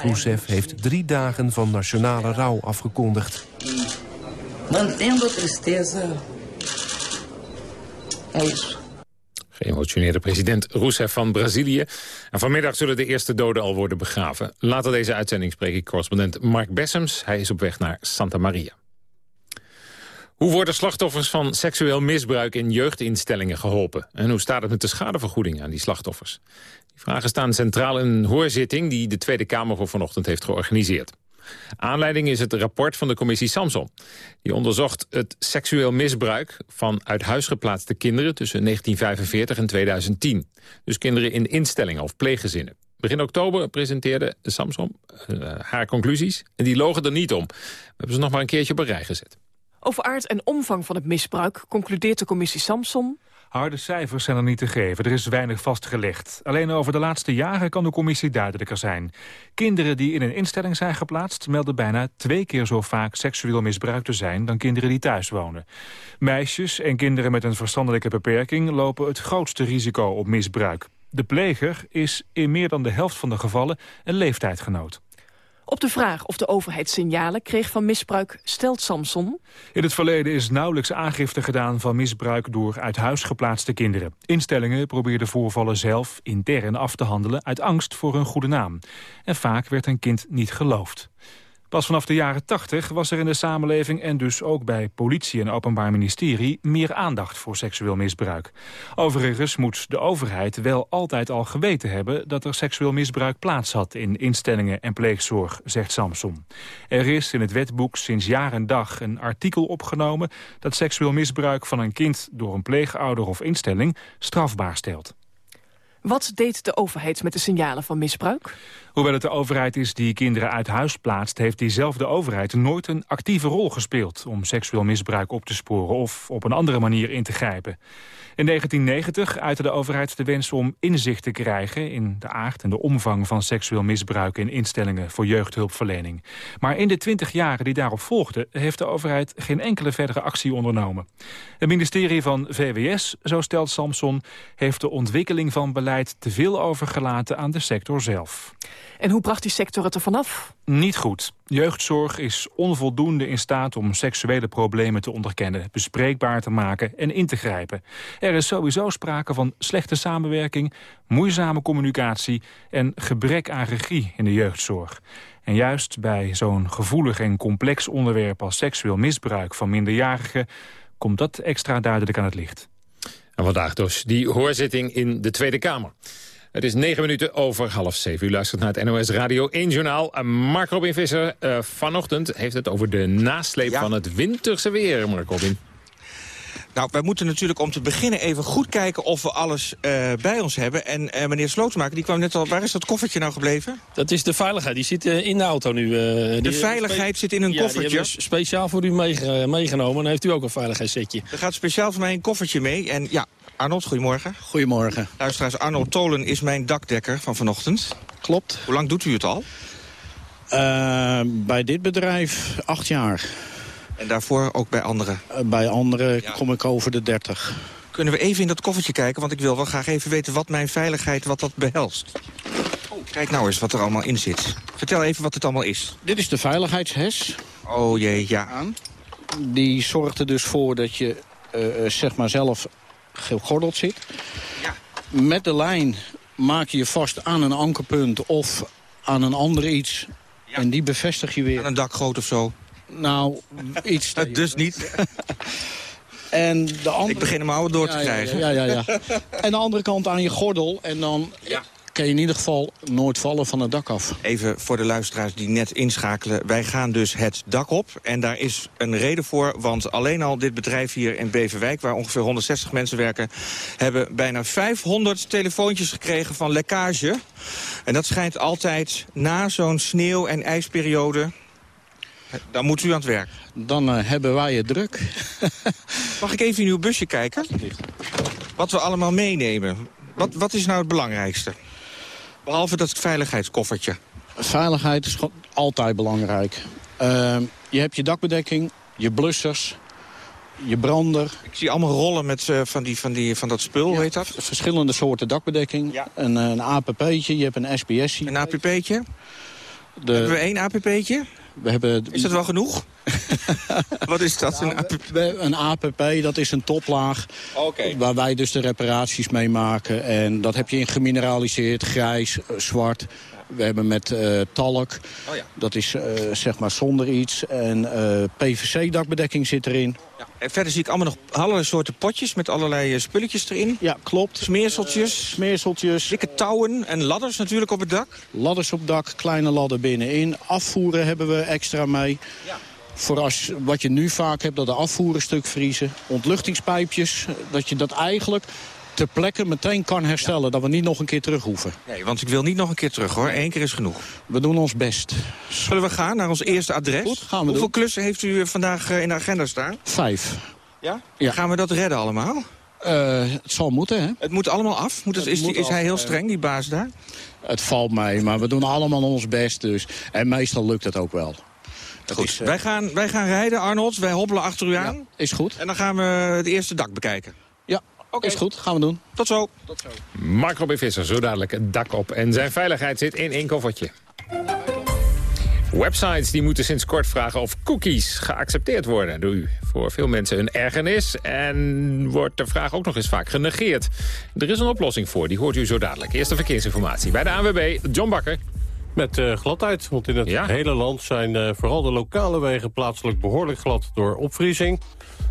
Rousseff heeft drie dagen van nationale rouw afgekondigd. Geëmotioneerde president Rousseff van Brazilië. En vanmiddag zullen de eerste doden al worden begraven. Later deze uitzending spreek ik correspondent Mark Bessems. Hij is op weg naar Santa Maria. Hoe worden slachtoffers van seksueel misbruik in jeugdinstellingen geholpen? En hoe staat het met de schadevergoeding aan die slachtoffers? Die vragen staan centraal in een hoorzitting die de Tweede Kamer voor vanochtend heeft georganiseerd. Aanleiding is het rapport van de commissie Samson. Die onderzocht het seksueel misbruik van uit huis geplaatste kinderen... tussen 1945 en 2010. Dus kinderen in instellingen of pleeggezinnen. Begin oktober presenteerde Samson uh, haar conclusies. En die logen er niet om. We hebben ze nog maar een keertje op een rij gezet. Over aard en omvang van het misbruik concludeert de commissie Samson... Harde cijfers zijn er niet te geven, er is weinig vastgelegd. Alleen over de laatste jaren kan de commissie duidelijker zijn. Kinderen die in een instelling zijn geplaatst... melden bijna twee keer zo vaak seksueel misbruik te zijn... dan kinderen die thuis wonen. Meisjes en kinderen met een verstandelijke beperking... lopen het grootste risico op misbruik. De pleger is in meer dan de helft van de gevallen een leeftijdgenoot. Op de vraag of de overheid signalen kreeg van misbruik stelt Samson... In het verleden is nauwelijks aangifte gedaan van misbruik door uit huis geplaatste kinderen. Instellingen probeerden voorvallen zelf intern af te handelen uit angst voor hun goede naam. En vaak werd een kind niet geloofd. Pas vanaf de jaren 80 was er in de samenleving en dus ook bij politie en openbaar ministerie meer aandacht voor seksueel misbruik. Overigens moet de overheid wel altijd al geweten hebben dat er seksueel misbruik plaats had in instellingen en pleegzorg, zegt Samson. Er is in het wetboek sinds jaar en dag een artikel opgenomen dat seksueel misbruik van een kind door een pleegouder of instelling strafbaar stelt. Wat deed de overheid met de signalen van misbruik? Hoewel het de overheid is die kinderen uit huis plaatst... heeft diezelfde overheid nooit een actieve rol gespeeld... om seksueel misbruik op te sporen of op een andere manier in te grijpen. In 1990 uitte de overheid de wens om inzicht te krijgen... in de aard en de omvang van seksueel misbruik in instellingen voor jeugdhulpverlening. Maar in de twintig jaren die daarop volgden... heeft de overheid geen enkele verdere actie ondernomen. Het ministerie van VWS, zo stelt Samson... heeft de ontwikkeling van beleid te veel overgelaten aan de sector zelf. En hoe bracht die sector het er vanaf? Niet goed. Jeugdzorg is onvoldoende in staat om seksuele problemen te onderkennen, bespreekbaar te maken en in te grijpen. Er is sowieso sprake van slechte samenwerking, moeizame communicatie en gebrek aan regie in de jeugdzorg. En juist bij zo'n gevoelig en complex onderwerp als seksueel misbruik van minderjarigen komt dat extra duidelijk aan het licht. En vandaag dus die hoorzitting in de Tweede Kamer. Het is negen minuten over half zeven. U luistert naar het NOS Radio 1 Journaal. Mark Robin Visser uh, vanochtend heeft het over de nasleep ja. van het winterse weer, Mark Robin. Nou, wij moeten natuurlijk om te beginnen even goed kijken of we alles uh, bij ons hebben. En uh, meneer Slotenmaker, die kwam net al... Waar is dat koffertje nou gebleven? Dat is de veiligheid. Die zit uh, in de auto nu. de die veiligheid zit in een ja, koffertje? Die speciaal voor u mee, meegenomen. En heeft u ook een veiligheidssetje. Er gaat speciaal voor mij een koffertje mee. En ja, Arnold, goedemorgen. Goedemorgen. Luisteraars, Arnold Tolen is mijn dakdekker van vanochtend. Klopt. Hoe lang doet u het al? Uh, bij dit bedrijf acht jaar. En daarvoor ook bij anderen? Uh, bij anderen ja. kom ik over de 30. Kunnen we even in dat koffertje kijken? Want ik wil wel graag even weten wat mijn veiligheid, wat dat behelst. Oh, kijk nou eens wat er allemaal in zit. Vertel even wat het allemaal is. Dit is de veiligheidshes. Oh jee, ja. Die zorgt er dus voor dat je uh, zeg maar zelf gegordeld zit. Ja. Met de lijn maak je je vast aan een ankerpunt of aan een ander iets. Ja. En die bevestig je weer. Aan een dakgoot of zo? Nou, iets... dus niet? en de andere... Ik begin hem oude door te krijgen. Ja, ja, ja, ja. en de andere kant aan je gordel. En dan ja. kan je in ieder geval nooit vallen van het dak af. Even voor de luisteraars die net inschakelen. Wij gaan dus het dak op. En daar is een reden voor. Want alleen al dit bedrijf hier in Beverwijk... waar ongeveer 160 mensen werken... hebben bijna 500 telefoontjes gekregen van lekkage. En dat schijnt altijd na zo'n sneeuw- en ijsperiode... Dan moet u aan het werk. Dan uh, hebben wij het druk. Mag ik even in uw busje kijken? Wat we allemaal meenemen. Wat, wat is nou het belangrijkste? Behalve dat veiligheidskoffertje. Veiligheid is altijd belangrijk. Uh, je hebt je dakbedekking, je blussers, je brander. Ik zie allemaal rollen met uh, van, die, van, die, van dat spul, ja, heet dat? Verschillende soorten dakbedekking. Ja. Een, een APP'tje, je hebt een SBS-je. Een APP'tje? De... Hebben we één APP'tje? We hebben... Is dat wel genoeg? Wat is dat, nou, een APP? Een APP, dat is een toplaag okay. waar wij dus de reparaties mee maken. En dat heb je in gemineraliseerd, grijs, zwart. We hebben met uh, talk, oh ja. dat is uh, zeg maar zonder iets. En uh, PVC-dakbedekking zit erin. En verder zie ik allemaal nog allerlei soorten potjes met allerlei spulletjes erin. Ja, klopt. Smeerseltjes. Smeerseltjes. Dikke touwen en ladders natuurlijk op het dak. Ladders op dak, kleine ladder binnenin. Afvoeren hebben we extra mee. Ja. Voor als, wat je nu vaak hebt, dat de afvoeren stuk vriezen. Ontluchtingspijpjes, dat je dat eigenlijk ter plekke meteen kan herstellen. Ja. Dat we niet nog een keer terug hoeven. Nee, want ik wil niet nog een keer terug hoor. Eén keer is genoeg. We doen ons best. Zullen we gaan naar ons eerste adres? Goed, gaan we Hoeveel doen. klussen heeft u vandaag in de agenda staan? Vijf. Ja? ja. Gaan we dat redden allemaal? Uh, het zal moeten, hè? Het moet allemaal af? Moet het, het is, die, is hij heel streng, die baas daar? Het valt mee, maar we doen allemaal ons best. Dus. En meestal lukt het ook wel. Dat goed, is, uh... wij, gaan, wij gaan rijden, Arnold. Wij hobbelen achter u aan. Ja, is goed. En dan gaan we het eerste dak bekijken. Okay. is goed. Gaan we doen. Tot zo. Tot zo. Mark Robin Visser, zo dadelijk het dak op. En zijn veiligheid zit in één koffertje. Websites die moeten sinds kort vragen of cookies geaccepteerd worden door u. Voor veel mensen een ergernis en wordt de vraag ook nog eens vaak genegeerd. Er is een oplossing voor, die hoort u zo dadelijk. Eerste verkeersinformatie bij de ANWB, John Bakker. Met uh, gladheid, want in het ja? hele land zijn uh, vooral de lokale wegen plaatselijk behoorlijk glad door opvriezing.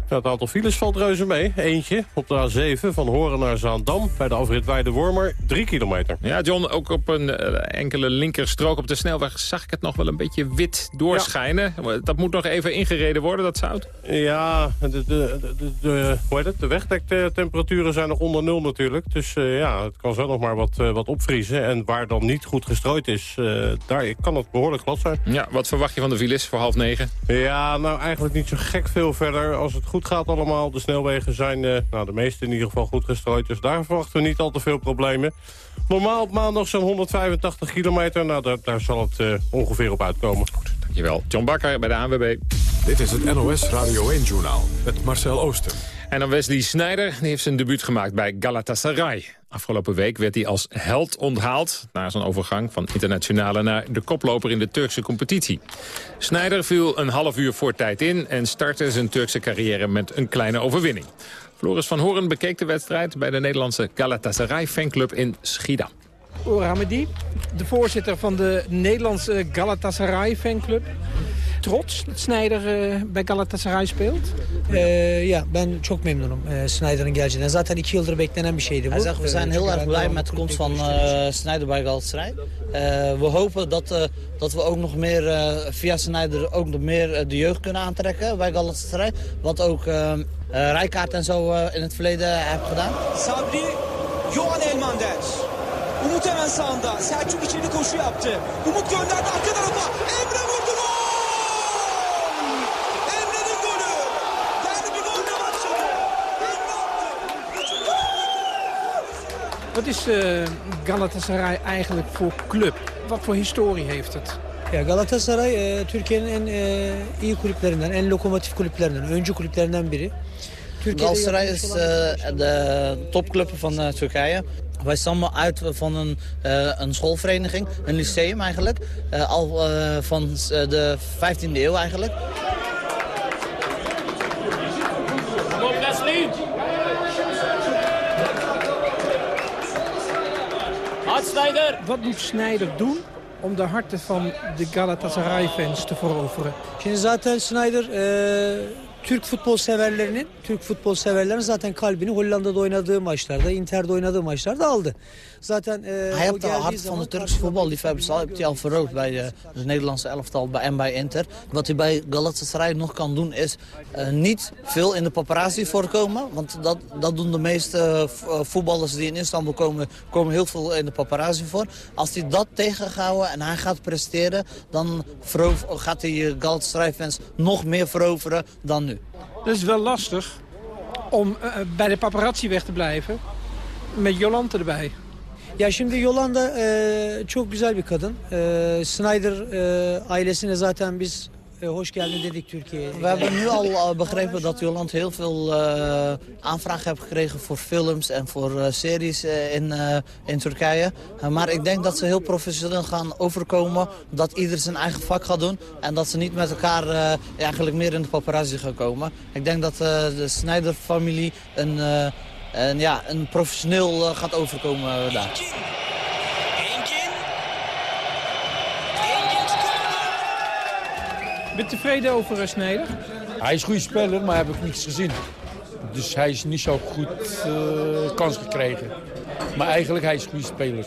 Nou, het aantal files valt reuze mee. Eentje op de A7 van Horen naar Zaandam bij de afrit Weide-Wormer, 3 kilometer. Ja, John, ook op een uh, enkele linkerstrook op de snelweg zag ik het nog wel een beetje wit doorschijnen. Ja. Dat moet nog even ingereden worden, dat zout? Ja, de, de, de, de, hoe heet het? de wegdektemperaturen zijn nog onder nul natuurlijk. Dus ja, het kan zo nog maar wat, wat opvriezen. En waar dan niet goed gestrooid is, daar kan het behoorlijk glad zijn. Ja, wat verwacht je van de files voor half negen? Ja, nou eigenlijk niet zo gek veel verder. Als het goed gaat allemaal. De snelwegen zijn, uh, nou de meeste in ieder geval goed gestrooid. Dus daar verwachten we niet al te veel problemen. Normaal op maandag zo'n 185 kilometer. Nou, daar, daar zal het uh, ongeveer op uitkomen. Goed, dankjewel. John Bakker bij de ANWB. Dit is het NOS Radio 1-journaal met Marcel Ooster. En dan Wesley Sneijder die heeft zijn debuut gemaakt bij Galatasaray. Afgelopen week werd hij als held onthaald... na zijn overgang van internationale naar de koploper in de Turkse competitie. Sneijder viel een half uur voor tijd in... en startte zijn Turkse carrière met een kleine overwinning. Floris van Horen bekeek de wedstrijd... bij de Nederlandse Galatasaray fanclub in Schiedam. Oramedi, de voorzitter van de Nederlandse Galatasaray fanclub trots dat Sneijder uh, bij Galatasaray speelt? Uh, ja, ben çok memnunum uh, Sneijder'ın geleceğinden. Zaten iki yıldır beklenen bir şeydi bu. Hij zegt, we zijn heel erg blij met de komst van uh, Sneijder bij Galatasaray. we hopen dat, dat we ook nog meer via Sneijder ook nog meer de jeugd kunnen aantrekken bij Galatasaray. Wat ook Rijkaard en zo in het verleden heeft gedaan. Sabri, Johan Elmander. Umut hemen sağında. Selçuk içeri koşu yaptı. Umut gönderdi arka tarafa. Emre Wat is uh, Galatasaray eigenlijk voor club? Wat voor historie heeft het? Ya Galatasaray e, Türkiye'nin en e, iyi kulüplerinden, en lokomotif kulüplerinden, öncü kulüplerinden biri. Galatasaray is uh, de topclub van uh, Turkije. Wij stammen uit van een, uh, een schoolvereniging, een lyceum eigenlijk. Al van de 15e eeuw eigenlijk. Snijder! Wat moet Snijder doen om de harten van de Galatasaray-fans te veroveren? Şimdi zaten Snyder e, Türk futbol severlerinin, Türk futbol severlerin zaten kalbini Hollanda'da oynadığı maçlarda, Inter'de oynadığı maçlarda aldı. Zaten e, hij heeft de hart van de Turkse voetballiefhebbers al, heeft hij al bij de, de Nederlandse elftal bij, en bij Inter. Wat hij bij Galatasaray nog kan doen is uh, niet veel in de paparazzi voorkomen. Want dat, dat doen de meeste uh, voetballers die in Istanbul komen, komen heel veel in de paparazzi voor. Als hij dat tegenhouden en hij gaat presteren, dan gaat hij Galatasaray-fans nog meer veroveren dan nu. Dat is wel lastig om uh, bij de paparazzi weg te blijven met Jolante erbij. Ya şimdi Yolanda e, çok güzel bir kadın. E, Snyder e, ailesine zaten biz hoş geldin. We hebben nu al uh, begrepen dat Joland heel veel uh, aanvragen heeft gekregen voor films en voor series in, in Turkije. Maar ik denk dat ze heel professioneel gaan overkomen. Dat ieder zijn eigen vak gaat doen. En dat ze niet met elkaar eigenlijk meer in de paparazzi gaan komen. Ik denk dat de Snyder-familie een, een, ja, een professioneel gaat overkomen daar. Ben je tevreden over uh, Snijder? Hij is een goede speler, maar heb ik niets gezien. Dus hij is niet zo goed uh, kans gekregen. Maar eigenlijk hij is een goede speler.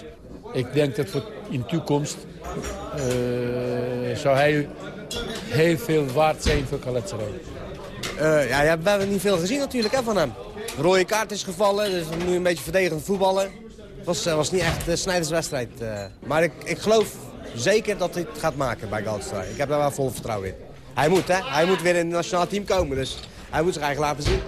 Ik denk dat voor in de toekomst uh, zou hij heel veel waard zijn voor Galatasaray. Uh, ja, ja, we hebben niet veel gezien natuurlijk hè, van hem. De rode kaart is gevallen, dus nu een beetje verdedigend voetballen. Het was, was niet echt een snijderswedstrijd. maar ik, ik geloof zeker dat hij het gaat maken bij Galatasaray. Ik heb daar wel vol vertrouwen in. Hij moet, hè? Hij moet weer in het nationaal team komen, dus hij moet zich eigenlijk laten zien.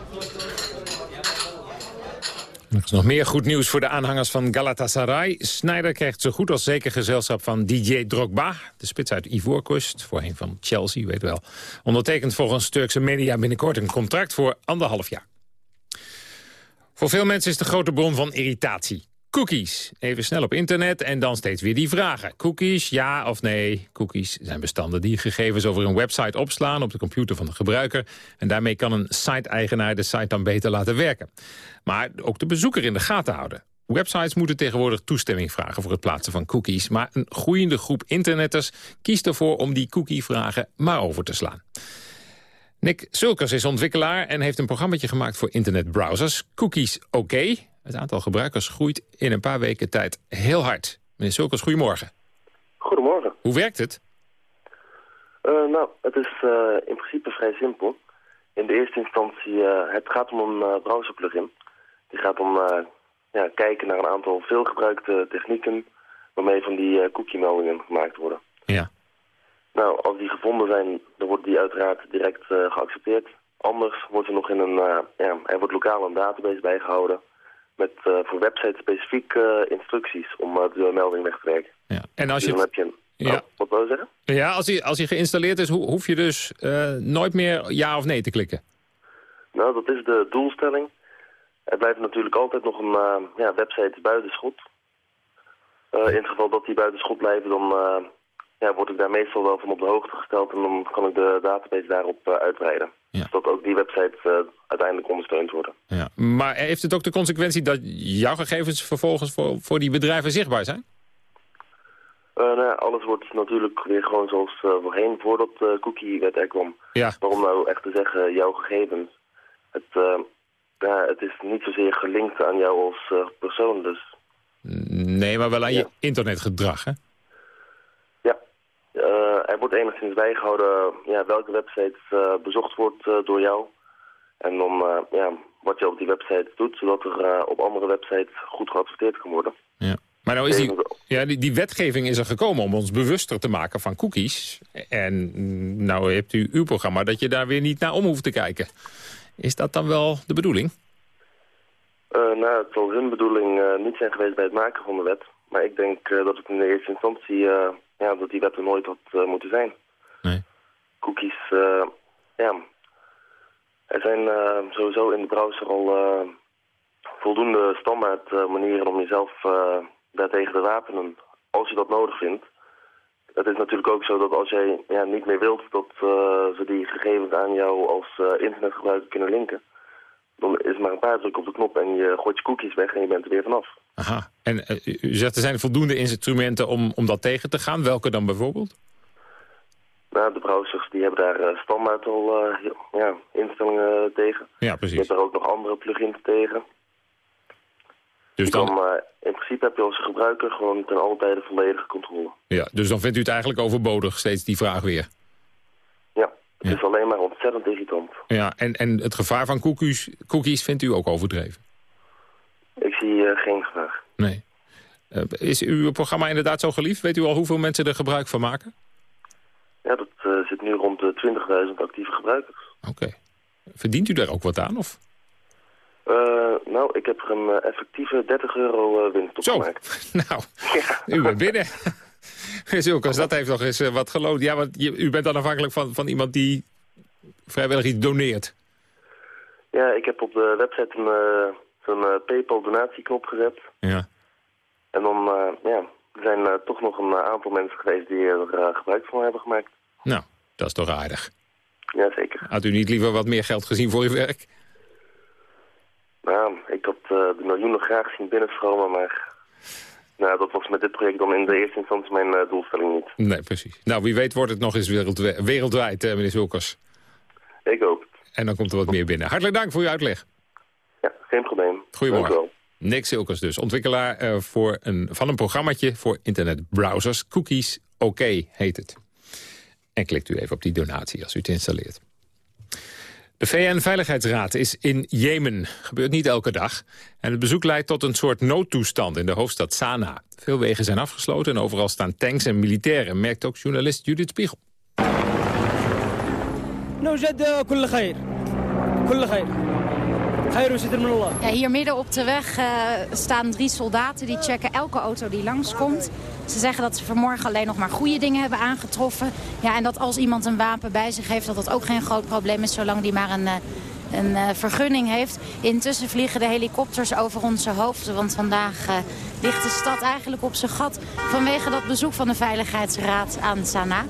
Is nog meer goed nieuws voor de aanhangers van Galatasaray. Snyder krijgt zo goed als zeker gezelschap van DJ Drogba. De spits uit Ivoorkust, voorheen van Chelsea, weet wel. Ondertekent volgens Turkse media binnenkort een contract voor anderhalf jaar. Voor veel mensen is de grote bron van irritatie. Cookies. Even snel op internet en dan steeds weer die vragen. Cookies, ja of nee? Cookies zijn bestanden die gegevens over een website opslaan... op de computer van de gebruiker. En daarmee kan een site-eigenaar de site dan beter laten werken. Maar ook de bezoeker in de gaten houden. Websites moeten tegenwoordig toestemming vragen voor het plaatsen van cookies. Maar een groeiende groep internetters kiest ervoor om die cookie-vragen maar over te slaan. Nick Sulkers is ontwikkelaar en heeft een programmaatje gemaakt voor internetbrowsers. Cookies oké. Het aantal gebruikers groeit in een paar weken tijd heel hard. Meneer Sulkers, goedemorgen. Goedemorgen. Hoe werkt het? Uh, nou, het is uh, in principe vrij simpel. In de eerste instantie, uh, het gaat om een uh, browser plugin. Die gaat om ja, kijken naar een aantal veelgebruikte technieken waarmee van die cookie-meldingen gemaakt worden. Ja. Nou, als die gevonden zijn, dan wordt die uiteraard direct geaccepteerd. Anders wordt er nog in een, ja, er wordt lokaal een database bijgehouden met uh, voor websites specifiek uh, instructies om uh, de melding weg te werken. Ja. En als je... Dus dan heb je een... Ja. Oh, wat wil je zeggen? Ja, als hij, als hij geïnstalleerd is, ho hoef je dus nooit meer ja of nee te klikken? Nou, dat is de doelstelling. Er blijft natuurlijk altijd nog een ja, website buiten schot. in het geval dat die buiten schot blijven, dan ja, word ik daar meestal wel van op de hoogte gesteld... en dan kan ik de database daarop uitbreiden. Ja. Zodat ook die websites uh, uiteindelijk ondersteund worden. Ja. Maar heeft het ook de consequentie dat jouw gegevens vervolgens voor, voor die bedrijven zichtbaar zijn? Uh, nou ja, alles wordt natuurlijk weer gewoon zoals uh, voorheen, voordat de cookie-wet er kwam. Ja. Waarom nou echt te zeggen, jouw gegevens? Het, ja, het is niet zozeer gelinkt aan jou als persoon, dus... Nee, maar wel aan je internetgedrag, hè? Uh, wordt enigszins bijgehouden ja, welke website uh, bezocht wordt uh, door jou. En dan ja, wat je op die website doet, zodat er op andere websites goed geadverteerd kan worden. Ja. Maar nou is die, ja, die, die wetgeving is er gekomen om ons bewuster te maken van cookies. En nou hebt u uw programma dat je daar weer niet naar om hoeft te kijken. Is dat dan wel de bedoeling? nou, het zal hun bedoeling niet zijn geweest bij het maken van de wet. Maar ik denk dat het in de eerste instantie ja, dat die wet er nooit had uh, moeten zijn. Nee. Cookies, uh, ja. Er zijn uh, sowieso in de browser al voldoende standaard manieren om jezelf daartegen te wapenen. Als je dat nodig vindt. Het is natuurlijk ook zo dat als jij ja, niet meer wilt dat ze die gegevens aan jou als internetgebruiker kunnen linken. Dan is maar een paar druk op de knop en je gooit je cookies weg en je bent er weer vanaf. Aha. En uh, u zegt er zijn voldoende instrumenten om, om dat tegen te gaan. Welke dan bijvoorbeeld? Nou, de browsers die hebben daar uh, standaard al uh, ja, instellingen tegen. Ja, precies. Je hebt er ook nog andere plugins tegen. Dus dan... dan in principe heb je als gebruiker gewoon ten alle tijde volledige controle. Ja, dus dan vindt u het eigenlijk overbodig, steeds die vraag weer? Het ja. is alleen maar ontzettend irritant. Ja, en, en het gevaar van cookies, cookies vindt u ook overdreven? Ik zie uh, geen gevaar. Nee. Uh, is uw programma inderdaad zo geliefd? Weet u al hoeveel mensen er gebruik van maken? Ja, dat uh, zit nu rond de 20.000 actieve gebruikers. Oké. Okay. Verdient u daar ook wat aan? Of? Nou, ik heb er een effectieve 30 euro winst op Zo. gemaakt. Nou, u bent binnen. Zulkers, dat heeft nog eens wat geloofd. Ja, want je, u bent dan afhankelijk van, van iemand die vrijwillig iets doneert. Ja, ik heb op de website een, zo'n PayPal donatieknop gezet. Ja. En dan, ja, er zijn toch nog een aantal mensen geweest die er gebruik van hebben gemaakt. Nou, dat is toch aardig. Jazeker. Had u niet liever wat meer geld gezien voor uw werk? Nou, ik had uh, de miljoenen graag zien binnenstromen, maar nou, dat was met dit project dan in de eerste instantie mijn uh, doelstelling niet. Nee, precies. Nou, wie weet wordt het nog eens wereldwijd, wereldwijd uh, meneer Zulkers. Ik ook. En dan komt er wat meer binnen. Hartelijk dank voor uw uitleg. Ja, geen probleem. Goedemorgen. Nick Zulkers dus, ontwikkelaar voor een, van een programmaatje voor internetbrowsers. Cookies OK heet het. En klikt u even op die donatie als u het installeert. De VN-veiligheidsraad is in Jemen. Gebeurt niet elke dag. En het bezoek leidt tot een soort noodtoestand in de hoofdstad Sanaa. Veel wegen zijn afgesloten en overal staan tanks en militairen... merkt ook journalist Judith Spiegel. Ja, hier midden op de weg uh, staan drie soldaten die checken elke auto die langskomt. Ze zeggen dat ze vanmorgen alleen nog maar goede dingen hebben aangetroffen. Ja, en dat als iemand een wapen bij zich heeft, dat dat ook geen groot probleem is... zolang die maar een, een uh, vergunning heeft. Intussen vliegen de helikopters over onze hoofden. Want vandaag uh, ligt de stad eigenlijk op zijn gat... vanwege dat bezoek van de Veiligheidsraad aan Sanaa.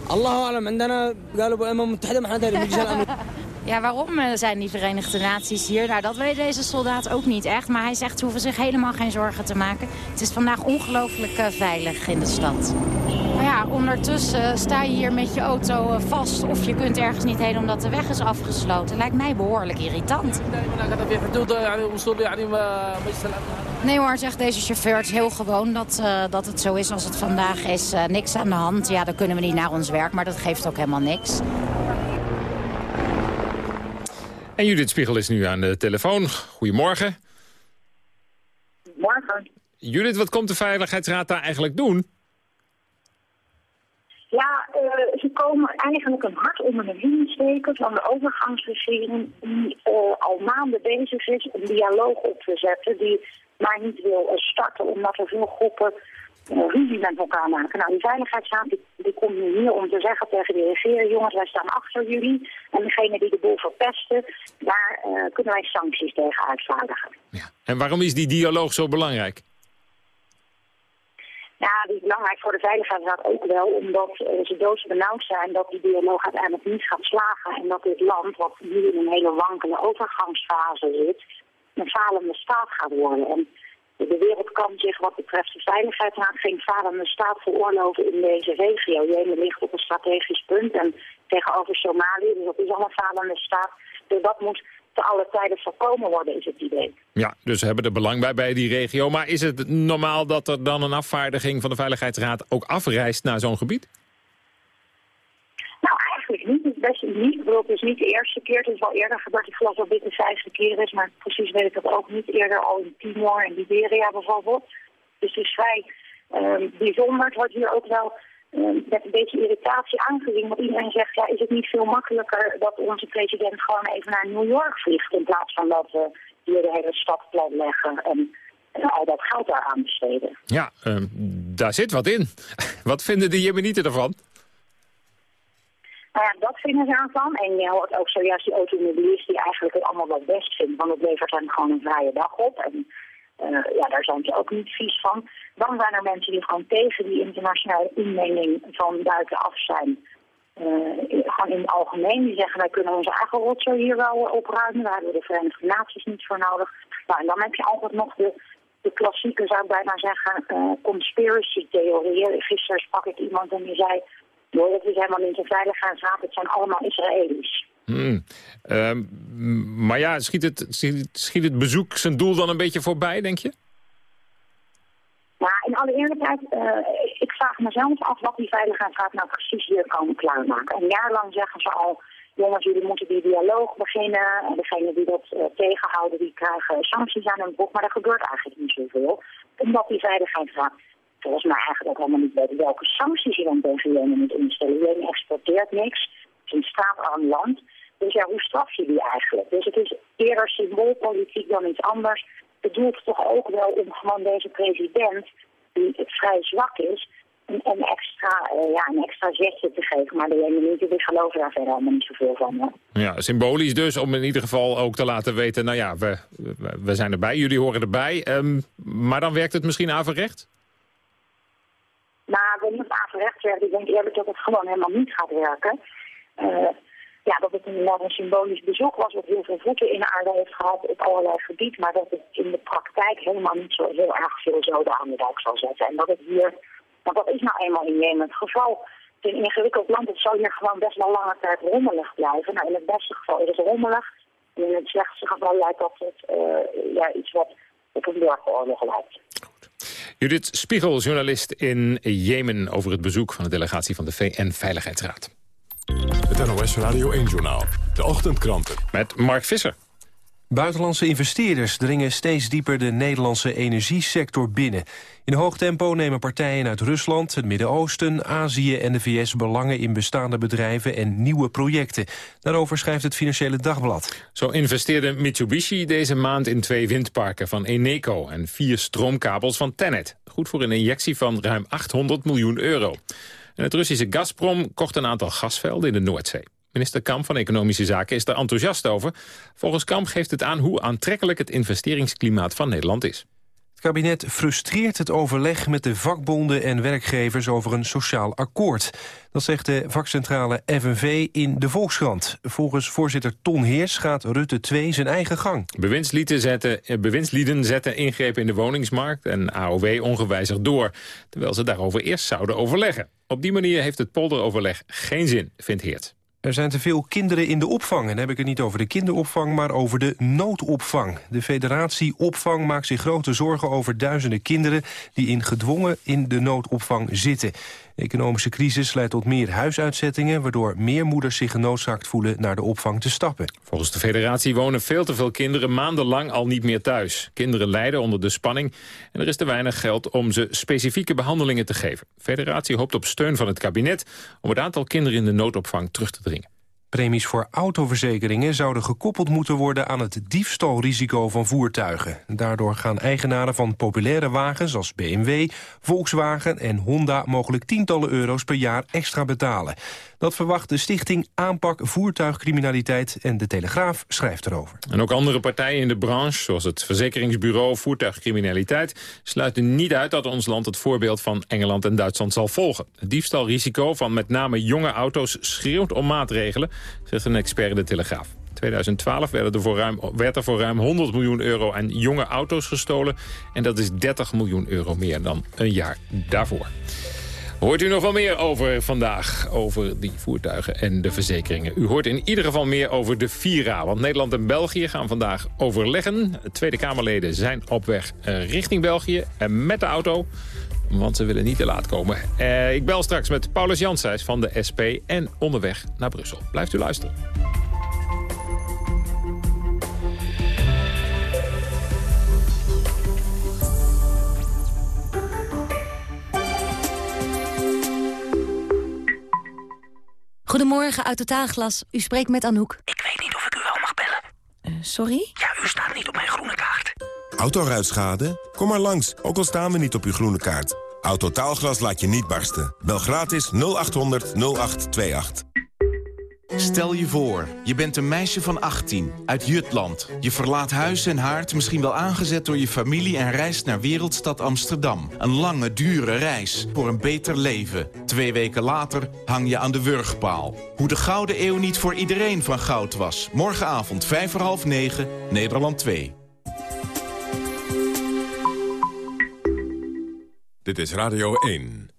Ja, waarom eh, zijn die Verenigde Naties hier? Nou, dat weet deze soldaat ook niet echt. Maar hij zegt, ze hoeven zich helemaal geen zorgen te maken. Het is vandaag ongelooflijk uh, veilig in de stad. Maar ja, ondertussen sta je hier met je auto vast... of je kunt ergens niet heen omdat de weg is afgesloten. Lijkt mij behoorlijk irritant. Nee hoor, zegt deze chauffeur. Het is heel gewoon dat, dat het zo is als het vandaag is. niks aan de hand. Ja, dan kunnen we niet naar ons werk, maar dat geeft ook helemaal niks. En Judith Spiegel is nu aan de telefoon. Goedemorgen. Morgen. Judith, wat komt de Veiligheidsraad daar eigenlijk doen? Ja, uh, ze komen eigenlijk een hart onder de riem steken van de overgangsregering... die uh, al maanden bezig is een dialoog op te zetten... die maar niet wil starten omdat er veel groepen ruzie met elkaar maken. Nou, die Veiligheidsraad die, die komt nu hier om te zeggen tegen de regering... jongens, wij staan achter jullie. En degene die de boel verpesten, daar uh, kunnen wij sancties tegen uitvaardigen. Ja. En waarom is die dialoog zo belangrijk? Ja, die is belangrijk voor de Veiligheidsraad ook wel, omdat uh, ze doodsbenauwd zijn dat die dialoog uiteindelijk niet gaat slagen. En dat dit land, wat nu in een hele wankele overgangsfase zit, een falende staat gaat worden. En de wereld kan zich wat betreft de veiligheidsraad geen falende staat veroorloven in deze regio. Jemen ligt op een strategisch punt en tegenover Somalië, dus dat is al een falende staat. Dus dat moet te alle tijden voorkomen worden, is het idee. Ja, dus ze hebben er belang bij bij die regio. Maar is het normaal dat er dan een afvaardiging van de Veiligheidsraad ook afreist naar zo'n gebied? Nou, eigenlijk niet. Best uniek. Het is niet de eerste keer. Het is wel eerder gebeurd. Ik geloof dat dit de vijfde keer is. Maar precies weet ik dat ook niet. Eerder al in Timor en Liberia bijvoorbeeld. Dus het is vrij uh, bijzonder. Het wordt hier ook wel uh, met een beetje irritatie aangezien. Want iedereen zegt, ja, is het niet veel makkelijker dat onze president gewoon even naar New York vliegt. In plaats van dat we hier de hele stad plat leggen en, en al dat geld daar aan besteden. Ja, uh, daar zit wat in. wat vinden de Jemenieten ervan? Nou ja, dat vinden ze ervan. En je hoort ook zojuist die automobilist die eigenlijk het allemaal wel best vindt. Want het levert hen gewoon een vrije dag op. En uh, ja, daar zijn ze ook niet vies van. Dan zijn er mensen die gewoon tegen die internationale inmenging van buitenaf zijn. Uh, gewoon in het algemeen. Die zeggen wij kunnen onze eigen rotzooi hier wel opruimen. Daar hebben we de Verenigde Naties niet voor nodig. Nou, en dan heb je altijd nog de, de klassieke, zou ik bijna zeggen, conspiracy theorieën. Gisteren sprak ik iemand en die zei... Nee, dat is helemaal niet een veiligheidsraad. Het zijn allemaal Israëli's. Hmm. Uh, maar ja, schiet het, schiet het bezoek zijn doel dan een beetje voorbij, denk je? Ja, in alle eerlijkheid, uh, ik vraag mezelf af wat die veiligheidsraad nou precies hier kan klaarmaken. Een jaar lang zeggen ze al, jongens, jullie moeten die dialoog beginnen. En degenen die dat uh, tegenhouden, die krijgen sancties aan hun broek. Maar er gebeurt eigenlijk niet zoveel. Omdat die veiligheidsraad volgens mij eigenlijk ook helemaal niet weten welke sancties je dan tegen Jemen moet instellen. Jemen exporteert niks. Het is een land. Dus ja, hoe straf je die eigenlijk? Dus het is eerder symboolpolitiek dan iets anders. Het doelt toch ook wel om gewoon deze president, die vrij zwak is, een, extra, uh, ja, een extra zetje te geven. Maar de Jemenieten die geloven daar verder allemaal niet zoveel van. Ja. symbolisch dus, om in ieder geval ook te laten weten... nou ja, we, we zijn erbij, jullie horen erbij. Um, maar dan werkt het misschien averecht? Nou, ik weet niet of averecht werkt. Ik denk eerlijk dat het gewoon helemaal niet gaat werken. Uh, ja, dat het inderdaad een symbolisch bezoek was... wat heel veel voeten in de aarde heeft gehad op allerlei gebieden... maar dat het in de praktijk helemaal niet zo heel erg veel zoden aan de dijk zal zetten. En dat het hier maar dat is nou eenmaal in het geval. Het is een ingewikkeld land, het zal hier gewoon best wel lange tijd rommelig blijven. Nou, in het beste geval is het rommelig. En in het slechtste geval lijkt dat het uh, ja, iets wat op een burgeroorlog lijkt. Judith Spiegel, journalist in Jemen... over het bezoek van de delegatie van de VN-veiligheidsraad. Het NOS Radio 1-journaal. De ochtendkranten. Met Mark Visser. Buitenlandse investeerders dringen steeds dieper de Nederlandse energiesector binnen. In hoog tempo nemen partijen uit Rusland, het Midden-Oosten, Azië en de VS belangen in bestaande bedrijven en nieuwe projecten. Daarover schrijft het Financiële Dagblad. Zo investeerde Mitsubishi deze maand in twee windparken van Eneco en vier stroomkabels van Tennet. Goed voor een injectie van ruim 800 miljoen euro. En het Russische Gazprom kocht een aantal gasvelden in de Noordzee. Minister Kamp van Economische Zaken is er enthousiast over. Volgens Kamp geeft het aan hoe aantrekkelijk het investeringsklimaat van Nederland is. Het kabinet frustreert het overleg met de vakbonden en werkgevers over een sociaal akkoord. Dat zegt de vakcentrale FNV in de Volkskrant. Volgens voorzitter Ton Heers gaat Rutte 2 zijn eigen gang. Bewindslieden zetten, eh, bewindslieden zetten ingrepen in de woningsmarkt en AOW ongewijzigd door. Terwijl ze daarover eerst zouden overleggen. Op die manier heeft het polderoverleg geen zin, vindt Heert. Er zijn te veel kinderen in de opvang. En dan heb ik het niet over de kinderopvang, maar over de noodopvang. De federatie Opvang maakt zich grote zorgen over duizenden kinderen... die in gedwongen in de noodopvang zitten. De economische crisis leidt tot meer huisuitzettingen... waardoor meer moeders zich genoodzaakt voelen naar de opvang te stappen. Volgens de federatie wonen veel te veel kinderen maandenlang al niet meer thuis. Kinderen lijden onder de spanning en er is te weinig geld om ze specifieke behandelingen te geven. De federatie hoopt op steun van het kabinet om het aantal kinderen in de noodopvang terug te dringen. Premies voor autoverzekeringen zouden gekoppeld moeten worden aan het diefstalrisico van voertuigen. Daardoor gaan eigenaren van populaire wagens als BMW, Volkswagen en Honda mogelijk tientallen euro's per jaar extra betalen. Dat verwacht de stichting Aanpak Voertuigcriminaliteit en De Telegraaf schrijft erover. En ook andere partijen in de branche, zoals het verzekeringsbureau Voertuigcriminaliteit, sluiten niet uit dat ons land het voorbeeld van Engeland en Duitsland zal volgen. Het diefstalrisico van met name jonge auto's schreeuwt om maatregelen, zegt een expert in De Telegraaf. 2012 werden er voor ruim, werd er voor ruim 100 miljoen euro aan jonge auto's gestolen. En dat is 30 miljoen euro meer dan een jaar daarvoor. Hoort u nog wel meer over vandaag, over die voertuigen en de verzekeringen. U hoort in ieder geval meer over de Vira, want Nederland en België gaan vandaag overleggen. Tweede Kamerleden zijn op weg eh, richting België en met de auto, want ze willen niet te laat komen. Eh, ik bel straks met Paulus Jansijs van de SP en onderweg naar Brussel. Blijft u luisteren. Goedemorgen, uit Totaalglas. U spreekt met Anouk. Ik weet niet of ik u wel mag bellen. Uh, sorry? Ja, u staat niet op mijn groene kaart. Autoruitschade? Kom maar langs, ook al staan we niet op uw groene kaart. Autotaalglas laat je niet barsten. Bel gratis 0800 0828. Stel je voor, je bent een meisje van 18, uit Jutland. Je verlaat huis en haard, misschien wel aangezet door je familie... en reist naar wereldstad Amsterdam. Een lange, dure reis voor een beter leven. Twee weken later hang je aan de wurgpaal. Hoe de Gouden Eeuw niet voor iedereen van goud was. Morgenavond, vijf voor half negen, Nederland 2. Dit is Radio 1.